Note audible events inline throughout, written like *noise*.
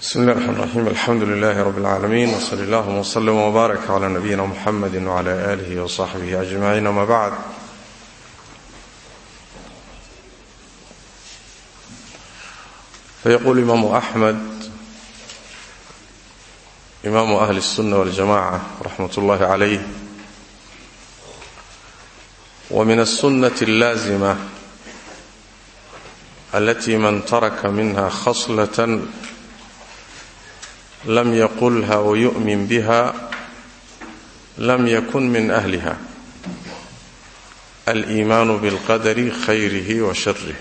bsmi اllah الرحmn الرaxيim alxamdu لlah rb العaalamiin wslى اllهma وslm وbaarak عlى nabiyina mxamedi وعlى آlih وصaxbih أجmaعin ama bعd fayqul imaamu أxmed imaamu أhli الsuna wاljamaعة raxmat اllahi عalayh wmin الsunaة الlaazimة alati man taraka minha khaslaة lam yaqulha wayu'min biha lam yakun min ahliha aliimaanu bilqadari khayrihi wa sharih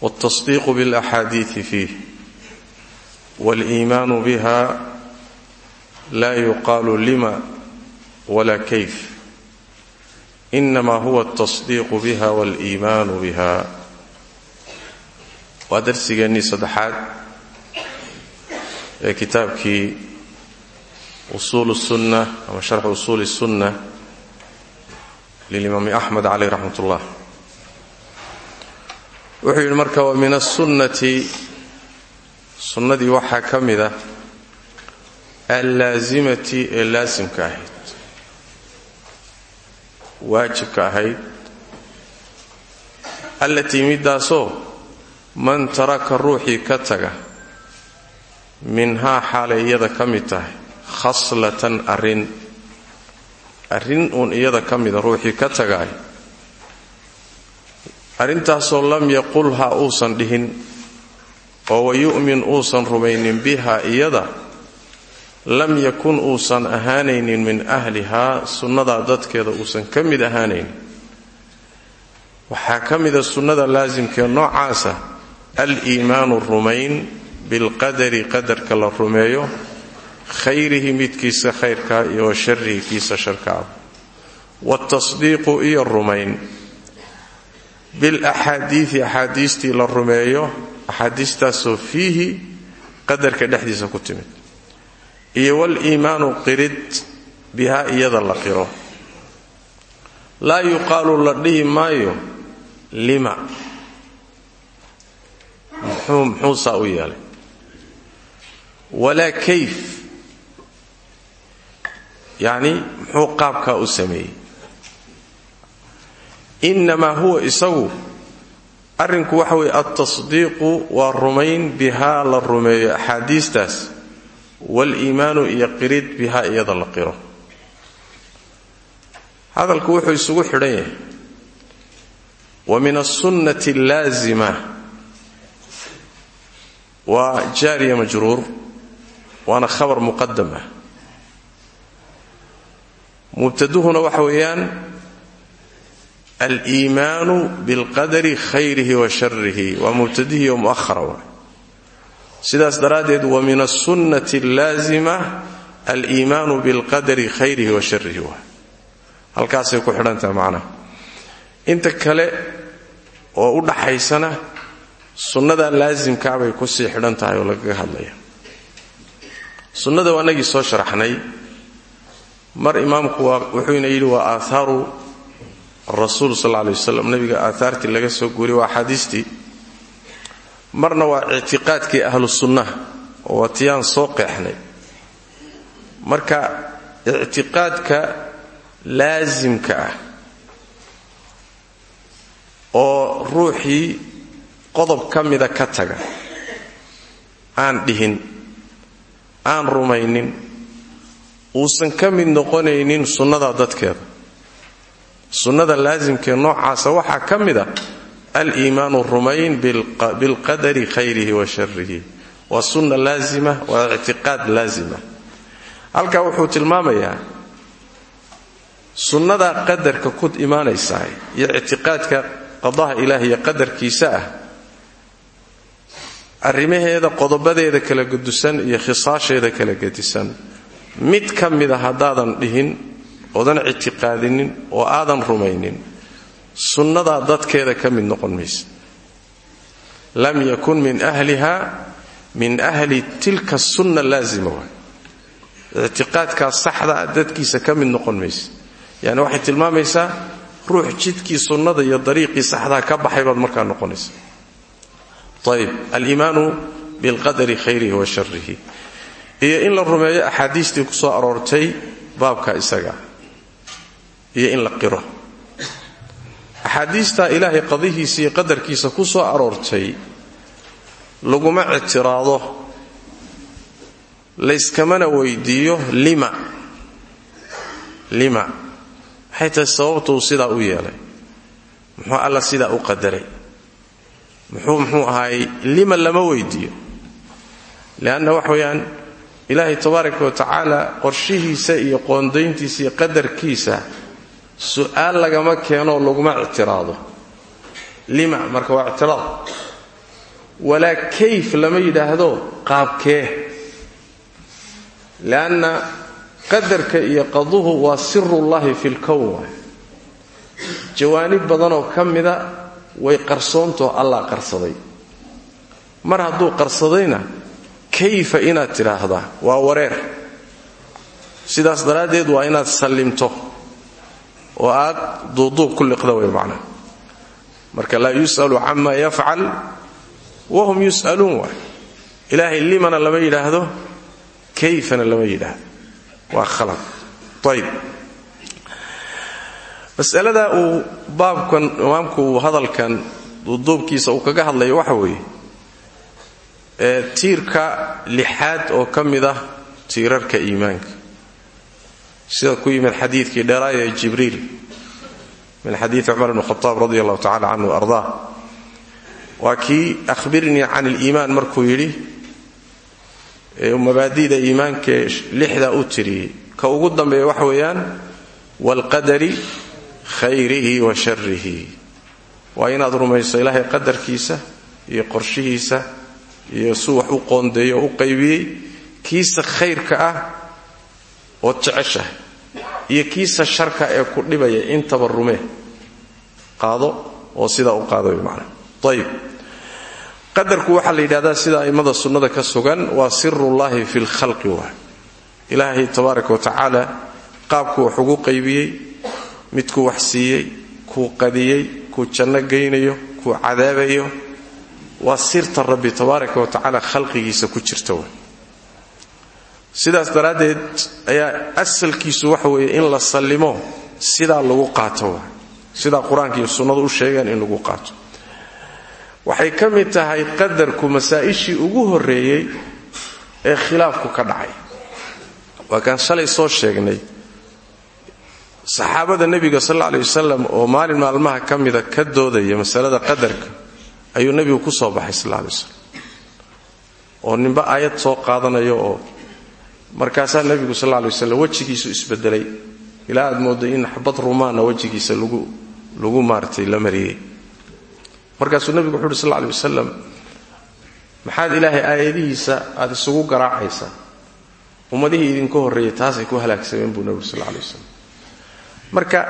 waltasdiiqu bilaxaadiidi fiih waliimaanu biha laa yuqaalu lima wala kayf inama huwa altasdiiqu biha waliimaanu biha waa darsigeennii saddexaad ee kitaabkii usuul sunna ama sharxu usuuli sunna lilimaami axmed caleyh raxmat ullah wuxuu yidhi marka wa min asunnati sunnadii waxaa ka mida allaasimati ee laasimka ahayd waajibka ahayd allatii middaasoo man taraka ruuxii ka taga minhaa xaalay iyada ka mid tahay. Khaslatan arrin. Arrin uun iyada ka mida ruuxii ka tagaay arrintaasoo lam yaqulha uusan dhihin oo wayu'min uusan rumaynin biha iyada lam yakun uusan ahaanaynin min ahlihaa sunnadaa dadkeeda uusan ka mid ahaanaynin waxaa ka mida sunnada laasimkee noocaasa al-iimaanu rumayn bilqadari qadarka la rumeeyo khayrihi midkiisa khayrka iyo wa sharihi kiisa sharkaa waatasdiiqu iyo rumayn. Bilaxaadiidi axaadiistii la rumeeyo axaadiistaasoo fiihi qadarka dhexdiisa ku timid. Iyo waliimaanu qirid bihaa iyada la qiro. Laa yuqaalu la dhihi maayo lima. Muxuu muxuu u yeelay walaa kayf yacni muxuu qaabkaa u sameeyey innamaa huwa isagu arrinku waxa weeye altasdiiqu waa rumayn bihaa la rumeeyo axaadiistaas waaliimaanu iyo qirid bihaa iyada la qiro hadalku wuxuu isugu xidhan yahay wa min alsunnati allaazima waa jaariya majruur waana khabar muqadam ah. Mubtaduhuna waxa weeyaan aliimaanu bilqadari khayrihi wa sharihi waa mubtadihii oo mu'ahara waay sidaas daraaddeed wa min alsunnati allaazima aliimaanu bilqadari khayrihi wa sharihi waay halkaasay ku xidhantaha macnaha inta kale oo u dhaxaysana sunnada laasimkaabay ku sii xidhan tahay oo lagaga hadlaya sunnada waa nagii soo sharaxnay. Mar imaamku wuxuuna yidhi waa aahaaru rasuul sal lay waslam nabiga aahaartii laga soo guuriy waa axaadiistii marna waa ictiqaadkii ahlu sunnaha oo waa tiyaan soo qeexnay. Marka ictiqaadka laasimka ah oo ruuxii qodob ka mida ka taga aan dhihin aan rumaynin uusan ka mid noqonaynin sunnada dadkeeda. Sunnada laasimkee noocaasa waxaa ka mid a aliimaanu rumayn bilqadari khayrihi wa sharihi waa sunna laazima waa ictiqaad laazima. Halkaa wuxuu tilmaamayaa sunnada qadarka ku imaanaysaa iyo ictiqaadka qadaha ilaah qadarkiisa ah arrimaheeda qodobadeeda kala gudusan iyo khisaasheeda kala gedisan. Mid ka mida haddaadan dhihin oodan ictiqaadinin oo aadan rumaynin sunnadaa dadkeeda ka mid noqon maysa. Lam yakun min ahliha min ahli tilka sunna laazima waay. Ictiqaadkaa saxdaa dadkiisa ka mid noqon maysa. Yani waxay tilmaamaysaa ruux jidkii sunnada iyo dariiqii saxdaa ka baxay baad markaa noqonaysa ayb aliimaanu bilqadari khayrihi wa sharihi iyo in la rumeeyo axaadiistii ku soo aroortay baabka isaga. Iyo in la qiro. Axaadiistaa ilaahay qadihiisa iyo qadarkiisa ku soo aroortay laguma ictiraado. Layskamana weydiiyo lima. Lima. Maxay tahay sababtuu sidaa u yeelay? Muxuu alla sidaa u qadaray muxuu muxuu ahaayey lima lama weydiiyo. Leanna wax weeyaan ilaahay tabaaraka wa tacaala qorshihiisa iyo qoondayntiisa iyo qadarkiisa su'aal lagama keenoo laguma ictiraado. Lima marka waa ictiraad. Walaa kayf lama yidhaahdo qaabkee. Leanna qadarka iyo qaduhu waa sirullahi fi lkown waay jawaanib badanoo ka mida way qarsoontoo allah qarsaday. Mar hadduu qarsadayna kayfa inaad tidhaahdaa? Waa wareer. Sidaas daraaddeed waa inaad sallimto oo aad duuduub ku liqda way macnaa. Marka laa yus'alu cama yafcal wahum yus'aluun waay. Ilaahay limana lama yidhaahdo kayfana lama yidhaahdo. Waa khalad. Ayb masalada uu baabkan imaamku hadalkan duuduubkiisa uu kaga hadlayo waxa weeye ee tiirka lixaad oo ka mid ah tiirarka iimaanka. Sida ku yimid xadiidkii dheeraaya ee jibriil min xadiidi cumar bn khaaab radi allahu tacala canhu ardaa waa kii ahbirnii can iliimaan markuu yidhi mabaadida iimaankaee lixdaa u tiriyey ka ugu dambeeya waxa weeyaan waalqadari khayrihi wa sharihi waa inaad rumayso ilaahay qadarkiisa iyo qorshihiisa iyo suu wax u qoondeeyo oo u qaybiyey kiisa khayrka ah ood jeceshahay iyo kiisa sharka ee ku dhibaya intaba rumee qaado oo sidaa u qaado man ayib qadarku waxaa la sida a'immada sunnada ka sugan waa sirullaahi fi lkhalqi waa. Ilaahay tabaaraka wa qaabkuu wax ugu qaybiyey midkuu wax siiyey kuu qadiyey kuu janno geynayo kuu cadaabayo. Waa sirta rabbi tabaaraka wa tacaala khalqigiisa ku jirta wa sidaas daraaddeed ayaa asalkiisu waxa weeye in la sallimo sidaa lagu qaato waa sidaa qur'aanka iyo sunnadu u sheegeen in lagu qaato. Waxay ka mid tahay qadarku masaa'ishii ugu horreeyey ee khilaafku ka dhacay. Waa kaan shalay soo sheegnay saxaabada nebiga sal aley wasalam oo maalin maalmaha ka mida ka doodaya masalada qadarka ayuu nebigu ku soo baxay sal aley wasalam oo ninba aayad soo qaadanayo oo markaasaa nebigu sal aley wasalam wejigiisu isbedelay. Ilaa aad mooddo in xabad rumaana wejigiisa lagu maaratay la mariyey. Markaasuu nebigu wuxu uhi sal aley wasalam maxaad ilaahay aayadihiisa aad isugu garaacaysaa? Ummadihii idinka horreeyay taasay ku halaagsameen buu nebigu sal aley wasalam marka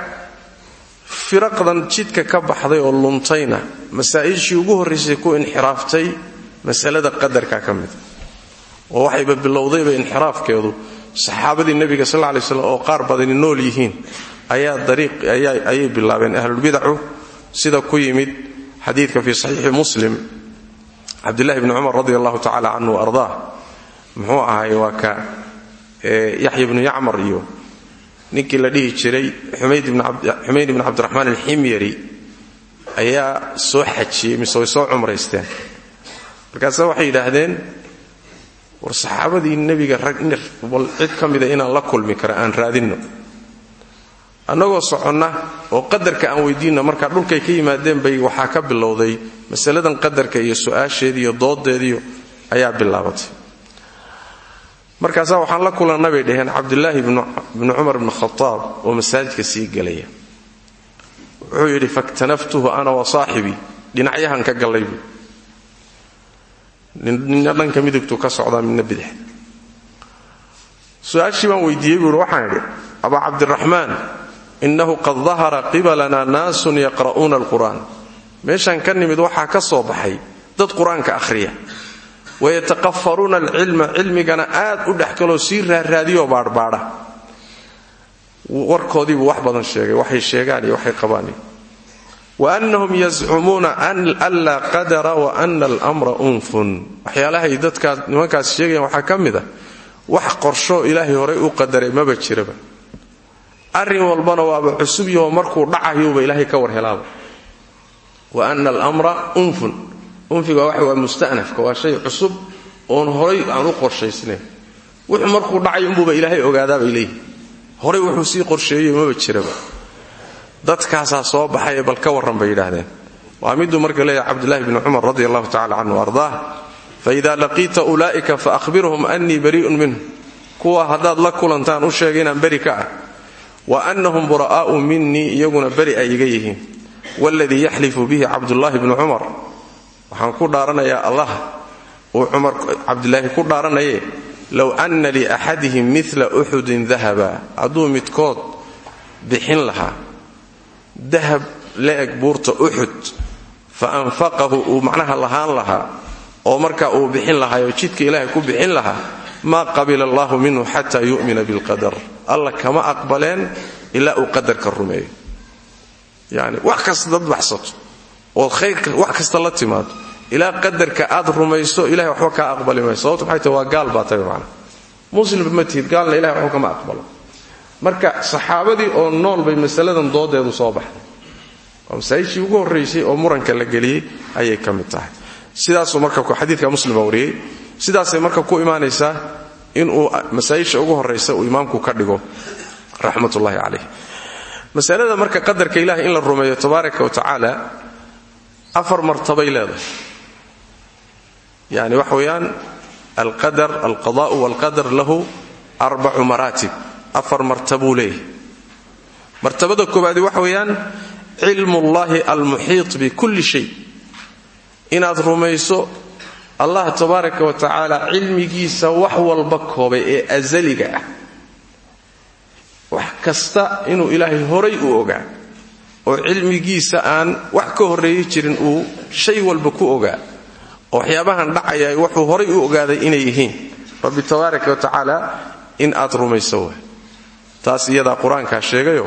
firaqdan jidka ka baxday oo luntayna masaa'ishii ugu horraysay ku inxiraaftay masalada qadarka ka mida oo waxayba bilowdayba inxiraafkeedu saxaabadii nebiga sal lay slam oo qaar badani nool yihiin ayay bilaabeen ahlulbidacu sida ku yimid xadiidka fii saxiixi muslim. Cabdillahi bni cumar radi allahu tacala canhu ardaa muxuu ahaay waa ka yaxya bnu yacmar iyo ninkii la dhihi jiray xumayd ibni cabdiraxmaan alximyari ayaa soo xajiyey mise way soo cumraysteen. Markaasa waxay yidhaahdeen war saxaabadii nebiga bal cid ka mida inaan la kulmi kara aan raadinno. Annagoo soconna oo qadarka aan weydiinno markaa dhulkay ka yimaadeen bay waxaa ka bilowday. Masaladan qadarka iyo su'aasheediiyo doodeediyo ayaa bilaabatay markaasaa waxaan la kulanna bay dhaheen cabdulaahi bni cumar bni khataab oo masaajidka sii gelaya. Wuxuu yidhi faktanaftuhu ana wa saaxibii dhinacyahan ka gallay buu. Nina dhanka ka socdaa midna bidix. Su'aashii baan weydiiyey buuhi waxaan idhi abaa cabdiraxmaan innahu qad dahara qibalana naasun yaqra'uuna alqur'aan. Meeshaan ka nimid waxaa ka soo baxay dad qur'aanka akhriya wayataqafaruuna alcilma cilmigana aad u dhex galoo sii raaraadiyoo baadhbaadha. Warkoodiibuu wax badan sheegay waxay sheegaan iyo waxay qabaan. wa annahum yazcumuuna anlaa qadara wa ana almra unfun waxyaalahay dadkaas nimankaas sheegayan waxaa ka mid a wax qorshoo ilaahay horay u qadaray maba jiraba. arrin walbana waaba cusub yaho markuu dhacayuuba ilaahay ka war helaaba wa ana unfiga waa mustanafka waa shay cusub oon horay aan u qorshaysnayn. Wuxuu markuu dhacay unbuuba ilaahay ogaadaabay leeyihi horay wuxuu sii qorsheeyey maba jiraba. Dadkaasaa soo baxay bal ka warran bay yidhaahdeen. Waa miduu marka leeyahay cabdulahi bni cumar radi allahu tacala canhu ardaah faida laqiita ulaa'ika faahbirhum annii bari'un minhum. Kuwa haddaad la kulantaan u sheega inaan beri ka ah. Wa annahum bura'aa'u minii iyaguna beri ay iga yihiin. Waladii yaxlifu bihi cabdullaahi bnu cumar waxaan ku dhaaranayaa allah. Uu cumar cabdilaahi ku dhaaranaye low anna liaxadihim mila uxudin dahaba hadduu midkood bixin lahaa dahab la-eg buurta uxud fa anfaqahu uu macnaha lahaan lahaa oo marka uu bixin lahaayoo jidka ilaahay ku bixin lahaa maa qabila allaahu minhu xataa yu'mina bilqadar alla kama aqbaleen ilaa uu qadarka rumeeyo. Yani wax kasta dad baxsato ood khayrka wax kasta la timaado. Ilaa qadarka aad rumayso ilahay waxba kaa aqbali mayso. Sababto maxay tahay? Gaal baa tahay macna. Muslimba ma tihid gaalna ilahay waxba kama aqbalo. Marka saxaabadii oo nool bay masaladan doodeedu soo baxday. Waa masaa'ishii ugu horraysay oo muranka la geliyey ayay ka tahay. Sidaasuu marka xadiidka muslima wariyey. Sidaasay marka ku imaanaysaa inuu masaa'isha ugu horraysa uu imaamku ka dhigo raxmatullaahi calayh masalada marka qadarka ilahay in la rumeeyo tabaaraka wa tacaala afar martabay leedahay. Yani waxa weeyaan alqadar alqadaa'u walqadar lahu arbacu maraatib afar martabuu leeyahay. Martabada koowaadi waxa weeyaan cilmuullaahi almuxiit bikulli shay. Inaad rumayso allah tabaaraka wa tacaala cilmigiisa wax walba koobay ee asaliga ah. Wax kasta inuu ilaahay horay u ogaa oo cilmigiisa aan wax ka horreeyi jirin uu shay walba ku ogaa oo waxyaabahan dhacaya wuxuu horay u ogaaday inay yihiin. Rabbi tabaaraka wa tacaala in aad rumayso wa taas iyadaa qur'aankaa sheegayo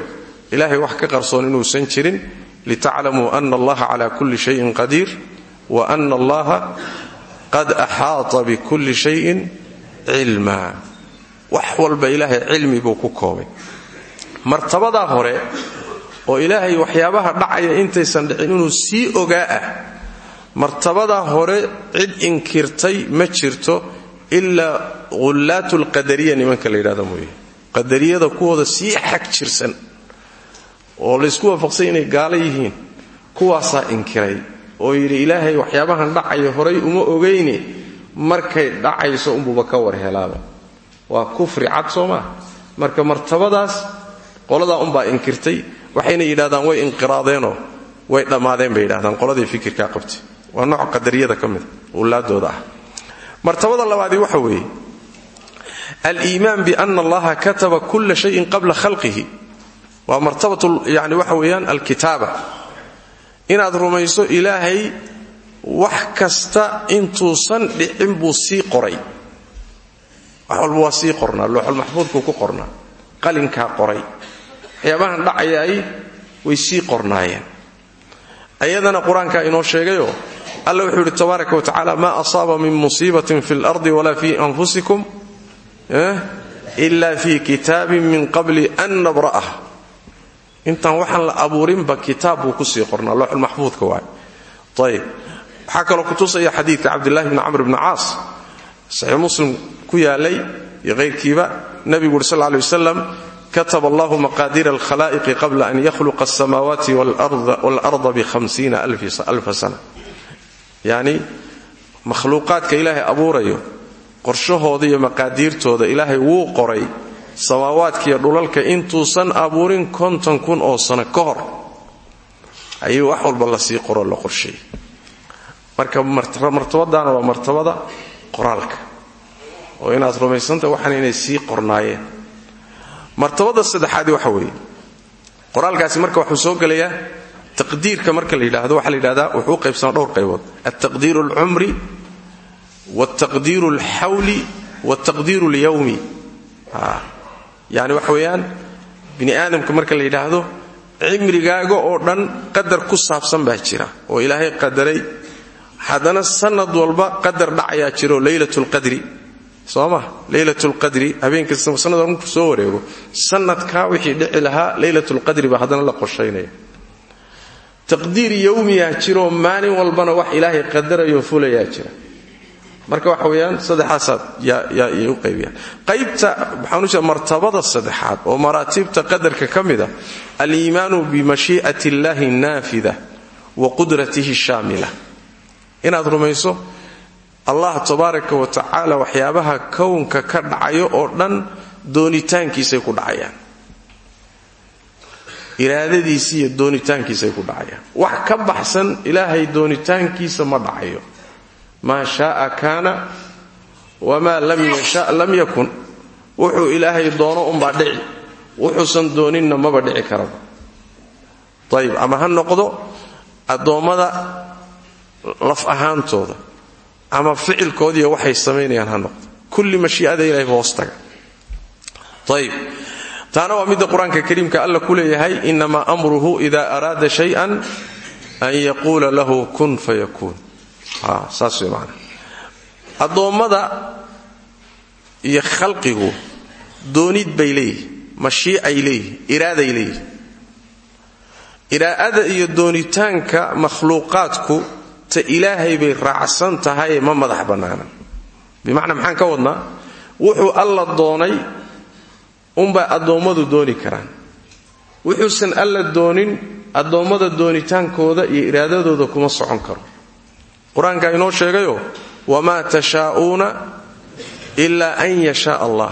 ilaahay wax ka qarsoon inuusan jirin litaclamuu ana allaha cala kulli shayin qadiir wa ana allaha qad axaata bikulli shayin cilma. Wax walba ilaahay cilmi buu ku koobay. Martabadaa hore oo ilaahay waxyaabaha dhacaya intaysan dhicin inuu sii ogaa ah martabadaa hore cid inkirtay ma jirto ilaa hullaatu lqadariya nimanka la yidhahda mooye. Qadariyada kuwooda sii xag jirsan oo laysku waafaqsay inay gaalo yihiin kuwaasaa inkiray oo yidhi ilaahay waxyaabahan dhacaya horay uma ogayne markay dhacayso unbuuba ka war helaaba. Waa kufri cad soo maa marka martabadaas qoladaa unbaa inkirtay waxayna yidhahdaan way inqiraadeenoo way dhammaadeen bay yidhahdaan qoladii fikirkaa qabtay. Waa nooc qadariyada ka mida ullaadooda ah. Martabada labaadii waxa weeye. Aliimaan biana allaha kataba kulla shayin qabla khalqihi. Waa martabat yani waxa weeyaan alkitaaba. Inaad rumayso ilaahay wax kasta intuusan dhicin buu sii qoray. Wax walba waa sii qornaa. Ku qornaa. Qalinkaa qoray waxyaabahan dhacayaay way sii qornaayeen. Ayadana qur'aankaa inoo sheegayoo alla wuxuu tabaaraka wa tacaala maa asaaba min musiibatin fi lardi walaa fi anfusikum ila fi kitaabin min qabli an nabra'ah. Intaan waxaan la abuurinba kitaab buu ku sii qornaa looxulmaxfuudka waay ayib waxaa kaloo kutusaya xadiidka cabdillahi bni camr bni caas saxiix muslim ku yaalay iyo hayrkiiba nabigu uri sal lla wasalam kataba allahu maqaadiira alkhalaa'iqi qabla an yakhluqa alsamaawaati waalarda bihamsiina alfa sana yacni makhluuqaadka ilaahay abuurayo qorshahooda iyo maqaadiirtooda ilaahay wuu qoray samaawaadkiiyo dhulalka intuusan abuurin konton kun oo sano ka hor ayuu wax walba la sii qoroo la qorsheeyey marka martabadaana waa martabada qoraalka oo inaad rumaysanta waxaan inay sii qornaayeen martabada saddexaadi waxa weeye. Qoraalkaasi marka wuxuu soo gelayaa taqdiirka marka la yidhaahdo waxaa la yidhahdaa wuxuu u qaybsamaa dhowr qaybood. Altaqdiiru alcumri waaltaqdiiru alxawli waaltaqdiiru alyawmi yani waxa weeyaan bini aadamka marka la yidhaahdo cimrigaaga oo dhan qadar ku saabsan baa jira oo ilaahay qadaray. Haddana sanad walba qadar dhacayaa jiro leylatulqadri soo ma leylatulqadri habeenkasta sanad walba markuu soo wareego sanadkaa wixii dhici lahaa leylatulqadri baa haddana la qorshaynaya taqdiir yowmiyaa jiroo maalin walbana wax ilaahay qadarayoo fulayaa jira. Marka waxa weeyaan saddexaasaad yay u qaybiyaan qaybta waxaan u martabada saddexaad oo maraatibta qadarka ka mid a aliimaanu bimashii'ati illaahi naafida wa qudratihi shaamila. Inaad rumayso allah tabaaraka wa tacaala waxyaabaha kownka ka dhacayo oo dhan doonitaankiisay ku dhacayaan. Iraadadiisi iyo doonitaankiisay ku dhacayaan. Wax ka baxsan ilaahay doonitaankiisa ma dhacayo. Maa shaaa kaana wamaa lam yasha lam yakun. Wuxuu ilaahay doono unbaa dhici. Wuxuusan dooninna maba dhici karaba. Ayib ama ha noqdo addoommada laf ahaantooda ama ficilkoodiiyo waxay samaynayaan ha kulli mashii'ada ilahay hoos taga. Ayib taana waa midda qur'aanka kariimka alla ku leeyahay inamaa amruhu ida araada shayan an yaquula lahu kun fayakuun saas way maanaa addoommada iyo khalqigu doonid bay leeyihi mashiicay leeyihi iraaday leeyihi iraa'ada iyo doonitaanka makhluuqaadku ta ilaahay bay raacsan tahay ma madax bannaana bimacnaa maxaan ka wadnaa? Wuxuu alla doonay unbaa addoommadu dooni karaan. Wuxuusan alla doonin addoommada doonitaankooda iyo iraadadooda kuma socon karo. Qur'aankaa inoo sheegayo wamaa tashaa'uuna ilaa an yashaa allah.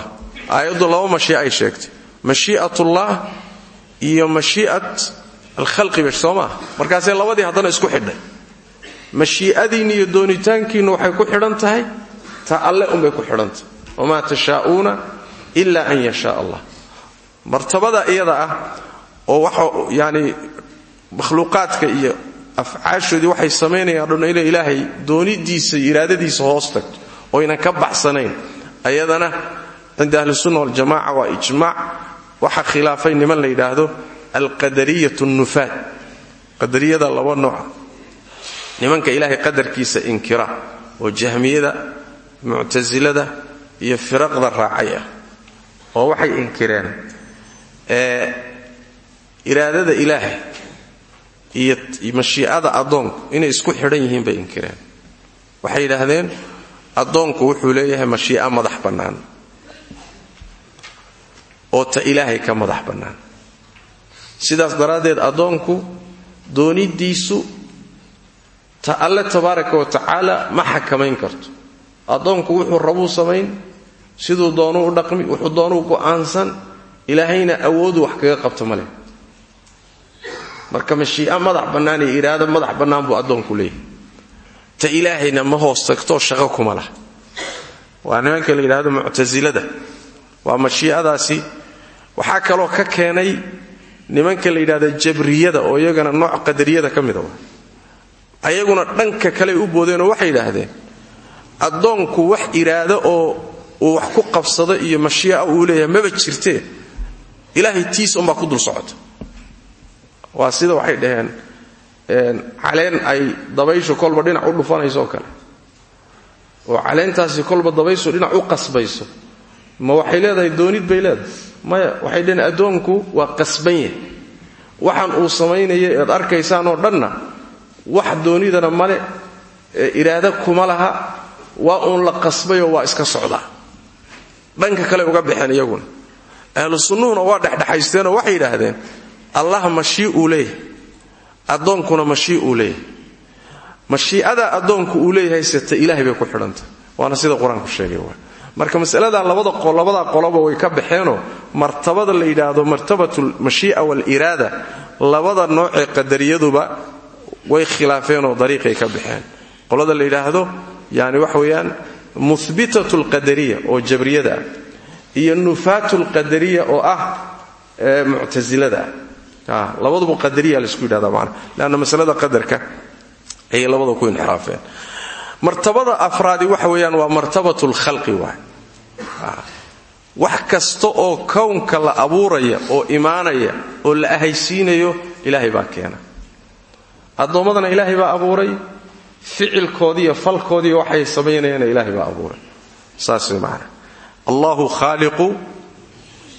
Aayaddu laba mashiic ay sheegtay. Mashii'atullah iyo mashii'at alkhalqiba soo maaha markaasee labadii haddana isku xidhay mashii'adiinni iyo doonitaankiinnu waxay ku xidhan tahay ta alle unbay ku xidhan tahay. Wamaa tashaa'uuna ila an yashaa allah. Martabada iyada ah oo waxa yani makhluuqaadka iyo afcaashoodii waxay samaynayaan dhan inay ilaahay doonidiisa iraadadiisa hoos tagto oynan ka baxsanayn. Ayadana cinda ahlisunna waljamaca waa ijmaac waxaa khilaafay niman la yidhaahdo alqadariyat nufaad. Qadariyada laba nooca nimanka ilaahay qadarkiisa inkira oo jahmiyada muctasilada iyo firaqda raacay ah oo waxay inkireen iraadada ilaahay iyo mashiicada addoonku inay isku xidhan yihiin bay inkireen. Waxay yidhaahdeen addoonku wuxuu leeyahay mashii'a madax bannaan oo ta ilaahay ka madax bannaan. Sidaas daraaddeed addoonku doonidiisu ta tabaaraka wa tacaala ma xakamayn karto. Addoonku wuxuu rabuu samayn siduu doonuu u dhaqmi wuxuu doonuu go'aansan ilaahayna awoodu wax kaga qabto ma marka mashii'a madax bannaan iyo madax bannaan buu addoonku leeyahay. Ta ilaahayna ma hoos shaqo kuma lah waa nimanka la yidhaahdo muctasilada waa mashiicadaasi waxaa kaloo ka keenay nimanka la jabriyada oo iyagana nooc qadariyada ka ayaguna dhanka kale u boodeenoo waxay yidhaahdeen addoonku wax iraado oo uu wax ku qabsado iyo mashii'a uu leeyahay maba jirtee ilaahay tiis unbaa ku dul socota. Waa sida waxay dhaheen caleen ay dabayshu kolba dhinac u dhufanayso oo kale. Oo caleentaasi kolba dabayshu dhinac u qasbayso. Ma waxay leedahay doonid bay leedahay? Maya waxay dhaheen addoonku waa qasban waxaan uu samaynaya ead arkaysaan oo dhanna wax doonidana male iraado kuma laha waa uun la qasbayoo waa iska socdaa dhanka kale uga baxeen iyaguna. Ahlu sunnuhuna waa dhexdhexaysteenoo waxay yidhaahdeen allah mashii uu leeyahay addoonkuna mashii uu leeyahay. Mashiicada addoonku uu leeyahay seta ilaahay bay ku xidhantah waana sida qur'aanku sheegay waa marka masaladaa labada labadaa qoloba way ka baxeenoo martabada la yidhaahdo martabatu lmashii'a waaliraada labada noocee qadariyaduba way khilaafeenoo dariiqay ka baxeen. Qolada la yidhaahdo yani waxa weeyaan muhbitatu lqadariya oo jabriyada ah iyo nufaatu lqadariya oo ah muctasilada ah. Labaduba qadariya la isku yidhahda maana leanna masalada qadarka ayay labada ku inxiraafeen. Martabada afraadi waxa weeyaan waa martabatu lkhalqi waay. Wax kasta oo kownka la abuuraya oo imaanaya oo la ahaysiinayo ilaahay baa keena addoommadana ilaahay baa abuuray. Ficilkoodiiyo falkoodiiyo waxay samaynayaana ilaahay baa abuuray. Saas way macana allahu khaaliqu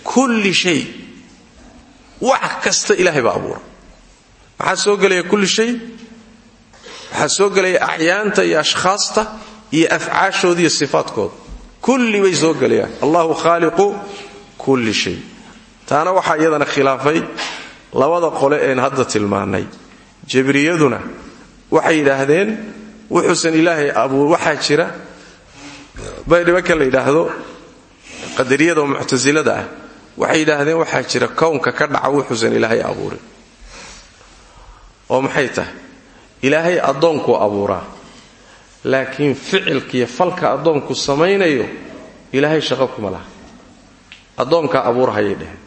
kulli shay. Wax kasta ilaahay baa abuuray. Maxaa soo gelaya kulli shay. Waxaa soo gelaya acyaanta iyo ashkhaasta iyo afcaashooda iyo sifaadkooda kulli bay soo gelayaan. Allahu khaaliqu kulli shay. Taana waxaa iyadana khilaafay labada qole een hadda tilmaannay jabriyaduna waxay yidhaahdeen wuxuusan ilaahay abuur waxaa jira. Bay nimanka la yidhaahdo qadariyada muctasilada ah waxay yidhaahdeen waxaa jira kownka ka dhaca wuxuusan ilaahay abuurin. Oo maxay tahay? Ilaahay addoonkuu abuuraa laakiin ficilkiiyo falka addoonku samaynayo ilaahay shaqo kuma laha. Addoonkaa abuurahayay dheheen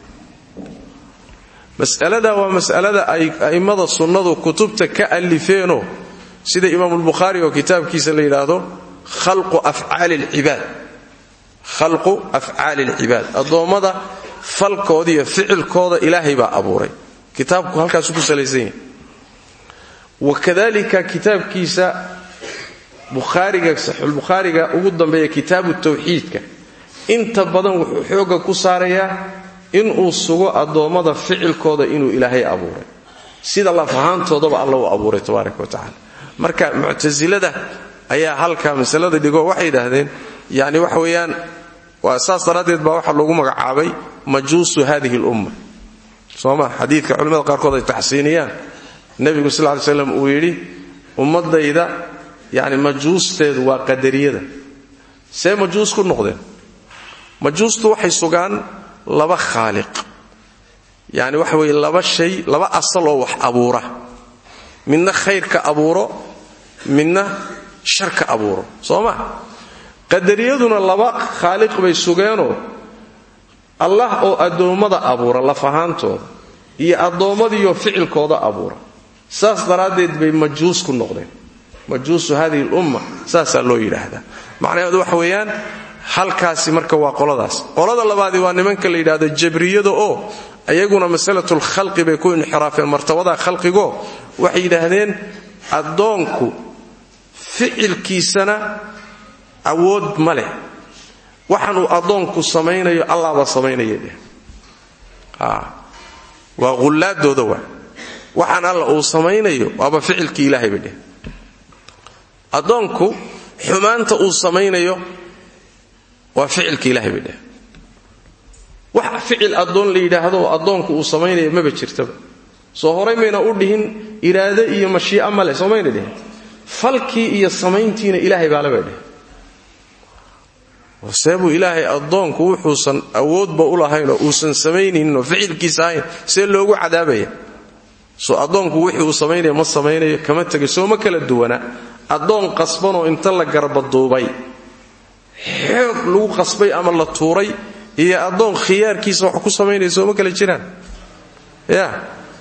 mas'alada waa mas'alada ay a'immada sunnadu kutubta ka alifeenoo sida imaamulbukhaari oo kitaabkiisa la yidhaahdo khalqu afcaali alcibaad addoommada falkooda iyo ficilkooda ilaahay baa abuuray. Kitaabku halkaasu ku salaysan yahay. Wakadalika kitaabkiisa bukhaariga saxiixulbukhaariga ugu dambeeya kitaabu tawxiidka. Inta badan wuxuu xoogga ku saarayaa inuu sugo addoommada ficilkooda inuu ilaahay abuuray. Sida lafahaantoodaba alla uu abuuray tabaaraka wa tacala marka muctasilada ayaa halkaa masalada dhigo waxay yidhaahdeen yani waxa weeyaan saas daraaddeed baa waxaa loogu magacaabay majuusu hadihi lumma sooma xadiidka culimmada qaarkood ay taxsiiniyaan. Nebigu sal ly slam uu yidhi ummadayda yani majuusteedu waa qadariyada. See majuus ku noqdeen. Majuustu waxay sugaan laba khaaliq. Yani waxa weye laba shay laba asal oo wax abuura. Midna khayrka abuuro midna sharka abuuro. Soo ma? Qadariyaduna laba khaaliq bay sugeenoo allah oo addoommada abuura laf ahaantooda iyo addoommadiioo ficilkooda abuura. Saas daraaddeed bay majuus ku noqdeen. Majuusu hadihi lumma saasaa loo yidhaahdaa. Macnaheedu waxa weeyaan halkaasi marka waa qoladaas. Qolada labaadi waa nimanka la yidhahdo jabriyada oo ayaguna masalatul khalqi bay ku inxiraafeen martabada khalqigo. Waxay yidhaahdeen addoonku ficilkiisana awood ma leh. Waxaanuu addoonku samaynayo allaaba samaynaya dheh. Waa hullaadooda waa. Waxaan alla uu samaynayo waaba ficilkii ilaahay bay dheh. Xumaanta uu samaynayo waa ficilka ilahay bay dheh wax ficil addoon la yidhaahdo oo addoonku uu samaynayo maba jirtaba. Soo horay mayna u dhihin iraade iyo mashii'a male soo mayna dhihin. Falkii iyo samayntiina ilaahay baa labay dheh seebuu ilaahay addoonku wuxuusan awoodba u lahaynoo uusan samaynaynoo ficilkiisa ahayn see loogu cadaabaya. Soo addoonku wixii uu samaynaya ma samaynayo kama tegay soo ma kala duwana. Addoon qasbanoo inta la garbaduubay xoog lagu qasbay ama la tuuray iyo addoon khiyaarkiisa wax ku samaynaya sooma kala jiraan. Ya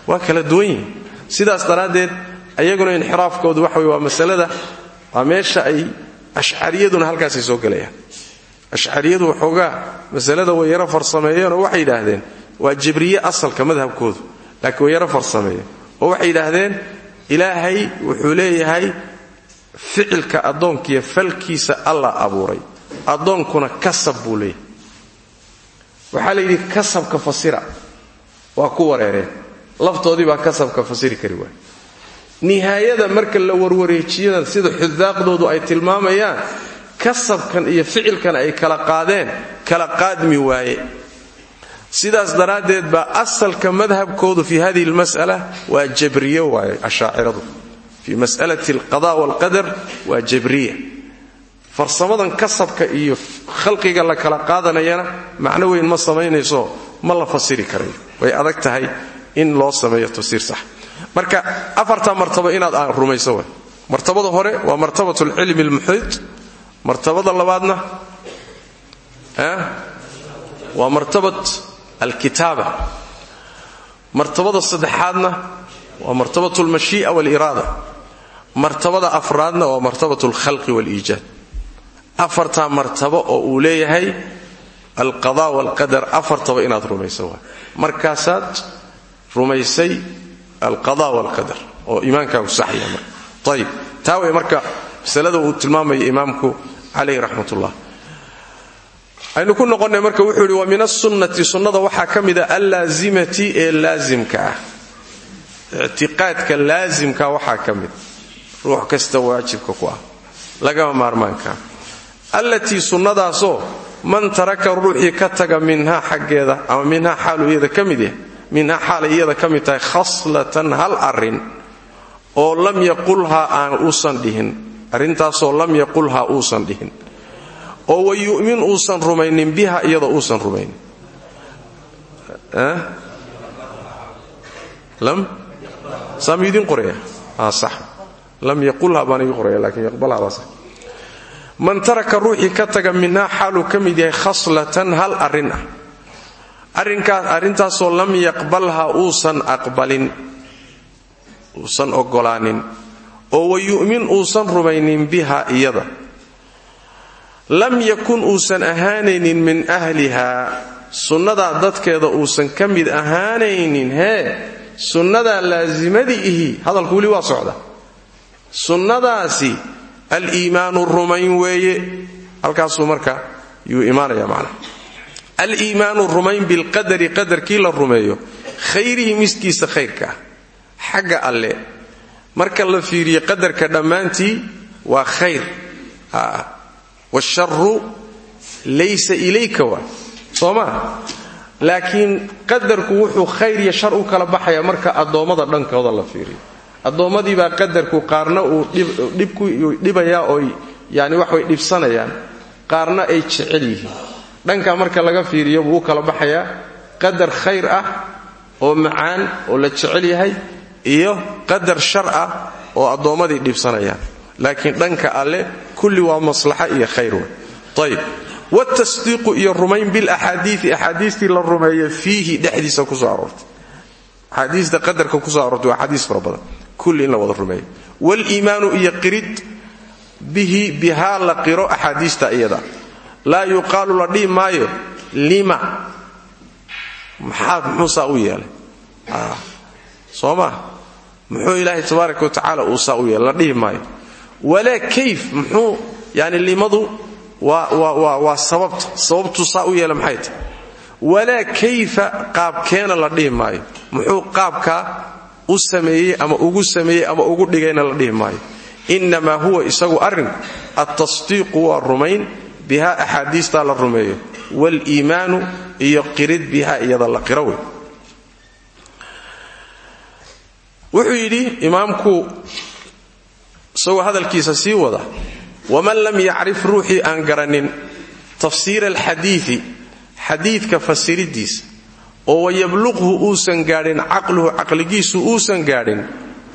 waa kala duwan sidaas daraaddeed ayaguna inxiraafkoodu waxa wey waa masalada waa meesha ay ashcariyaduna halkaasay soo gelayaan ashcariyadu waxoogaa masalada way yaro farsameeyeenoo waxay yidhaahdeen waa jibriye asalka madhabkoodu. Laakiin way yaro farsameeyeen oo waxay yidhaahdeen ilaahay wuxuu leeyahay ficilka addoonkiiyo falkiisa alla abuuray addoonkuna kasab buu leeyahay. Waxaa la yidhi kasabka fasira. Waa ku wareereen. Laftoodii baa kasabka fasiri kari waay nihaayada marka la warwareejiyada sida xudaaqdoodu ay tilmaamayaan kasabkan iyo ficilkan ay kala qaadeen kala qaadmi waaye. Sidaas daraaddeed baa asalka madhabkoodu fi hadihi lmas'ala waa jabriye waaye ashaaciradu. Fii mas'alati alqada walqadar waa jabriya farsamadan kasabka iyo khalqiga la kala qaadanayana macno weyn ma samaynayso ma la fasiri karayo way adag tahay in loo sameeyo tafsiir sax. Marka afartaa martabo inaad rumayso wa martabada hore waa martabat alcilmi almuxiit martabada labaadna waa martabat alkitaaba. Martabada saddexaadna waa martabat almashii'a waaliraada martabada afraadna waa martabat alkhalqi waaliijaad afartaa martabo oo uu leeyahay alqada walqadar afartaba inaad rumayso waa. Markaasaad rumaysay alqada walqadar oo iimaankaagu saxya marka. Ayib taa way marka masalada uu tilmaamaya imaamku calayhi raxmatullah. Aynu ku noqonnay marka wuxuu yidhi wa min asunnati sunnada waxaa ka mida allaazimati ee laazimka ah. Ictiqaadka laazimka waxaa ruux kasta waajibka ku ah. Lagama maarmaankaa allatii sunnadaasoo man taraka ruuxii ka taga minhaa xaggeeda ama minhaa xaalu iyada ka mid yahay minhaa xaalay iyada ka mid tahay khaslatan hal arrin oo lam yaqulhaa aan uusan dhihin arrintaasoo lam yaqulhaa uusan dhihin oo wa yu'min uusan rumaynin biha iyada uusan rumaynin. Lam? Saam idin qoraya sax. Lam yaqulhaa baan idin qoraya man taraka ruuxii ka taga minhaa xaaluu ka mid yahay khaslatan hal arrin ah. Arrinkaas arrintaasoo lam yaqbalha uusan aqbalin uusan oggolaanin oo wa yu'min uusan rumaynin biha iyada. Lam yakun uusan ahaanaynin min ahlihaa sunnadaa dadkeeda uusan ka mid ahaanaynin hee sunnadaa laazimadii ihi hadalku weli waa socda. Sunnadaasi aliimaanu rumayn weeye. Halkaasuu marka yuu imaanaya macnaha aliimaanu rumayn bilqadari qadarkii la rumeeyo khayrihi miskiisa khayrka. Ah xagga alle marka la fiiriyo qadarka dhammaantii waa khayr. Washaru laysa ilayka waa soo maa laakiin qadarku wuxuu khayr iyo shar u kala baxaya marka addoommada dhankooda la fiiriyo addoommadiibaa qadarku qaarna uu dhibku dhibayaa ooy yani waxway dhibsanayaan. Qaarna ay jecel yihiin. Dhanka marka laga fiiriyo buu u kala baxayaa. Qadar khayr ah oo macaan oo la jecel yahay iyo qadar shar ah oo addoommadii dhibsanayaan. Laakiin dhanka alle kulli waa maslaxa iyo khayr wey ayib wtasdiiqu iyo rumayn bilaxaadiii axaadiistii la rumeeyo fiihi dhexdiisa ku soo aroortay. Axaadiista qadarka ku soo aroortay waa axaadiis fara badan kulli in la wada rumeeyo. Waliimaanu iyo qirid bihi bihaa la qiro axaadiista iyada. Laa yuqaalu la dhihi maayo lima. Maxaa muxuu saa u yeelay? Soo maa muxuu ilaahay tabaaraka wa tacaala uu saa u yeelay? La dhihi maayo. Walaa kayf muxuu yani limadu waa sababta. Sababtuu saa u yeela maxay tahay? Walaa kayfa qaabkeena la dhihi maayo. Muxuu qaabkaa u sameeyey ama ugu sameeyey ama ugu dhigayna la dhihi maayo. Innamaa huwa isagu arrinku altasdiiqu waa rumayn bihaa axaadiistaa la rumeeyo. Waaliimaanu iyo qirid bihaa iyada la qiro wey wuxuu yidhi imaamku isagoo hadalkiisa sii wada waman lam yacrif ruuxii aan garanin tafsiira alxadiidi xadiidka fasiridiisa oo wayabluqhu uusan gaadhin caqluhu caqligiisu uusan gaadhin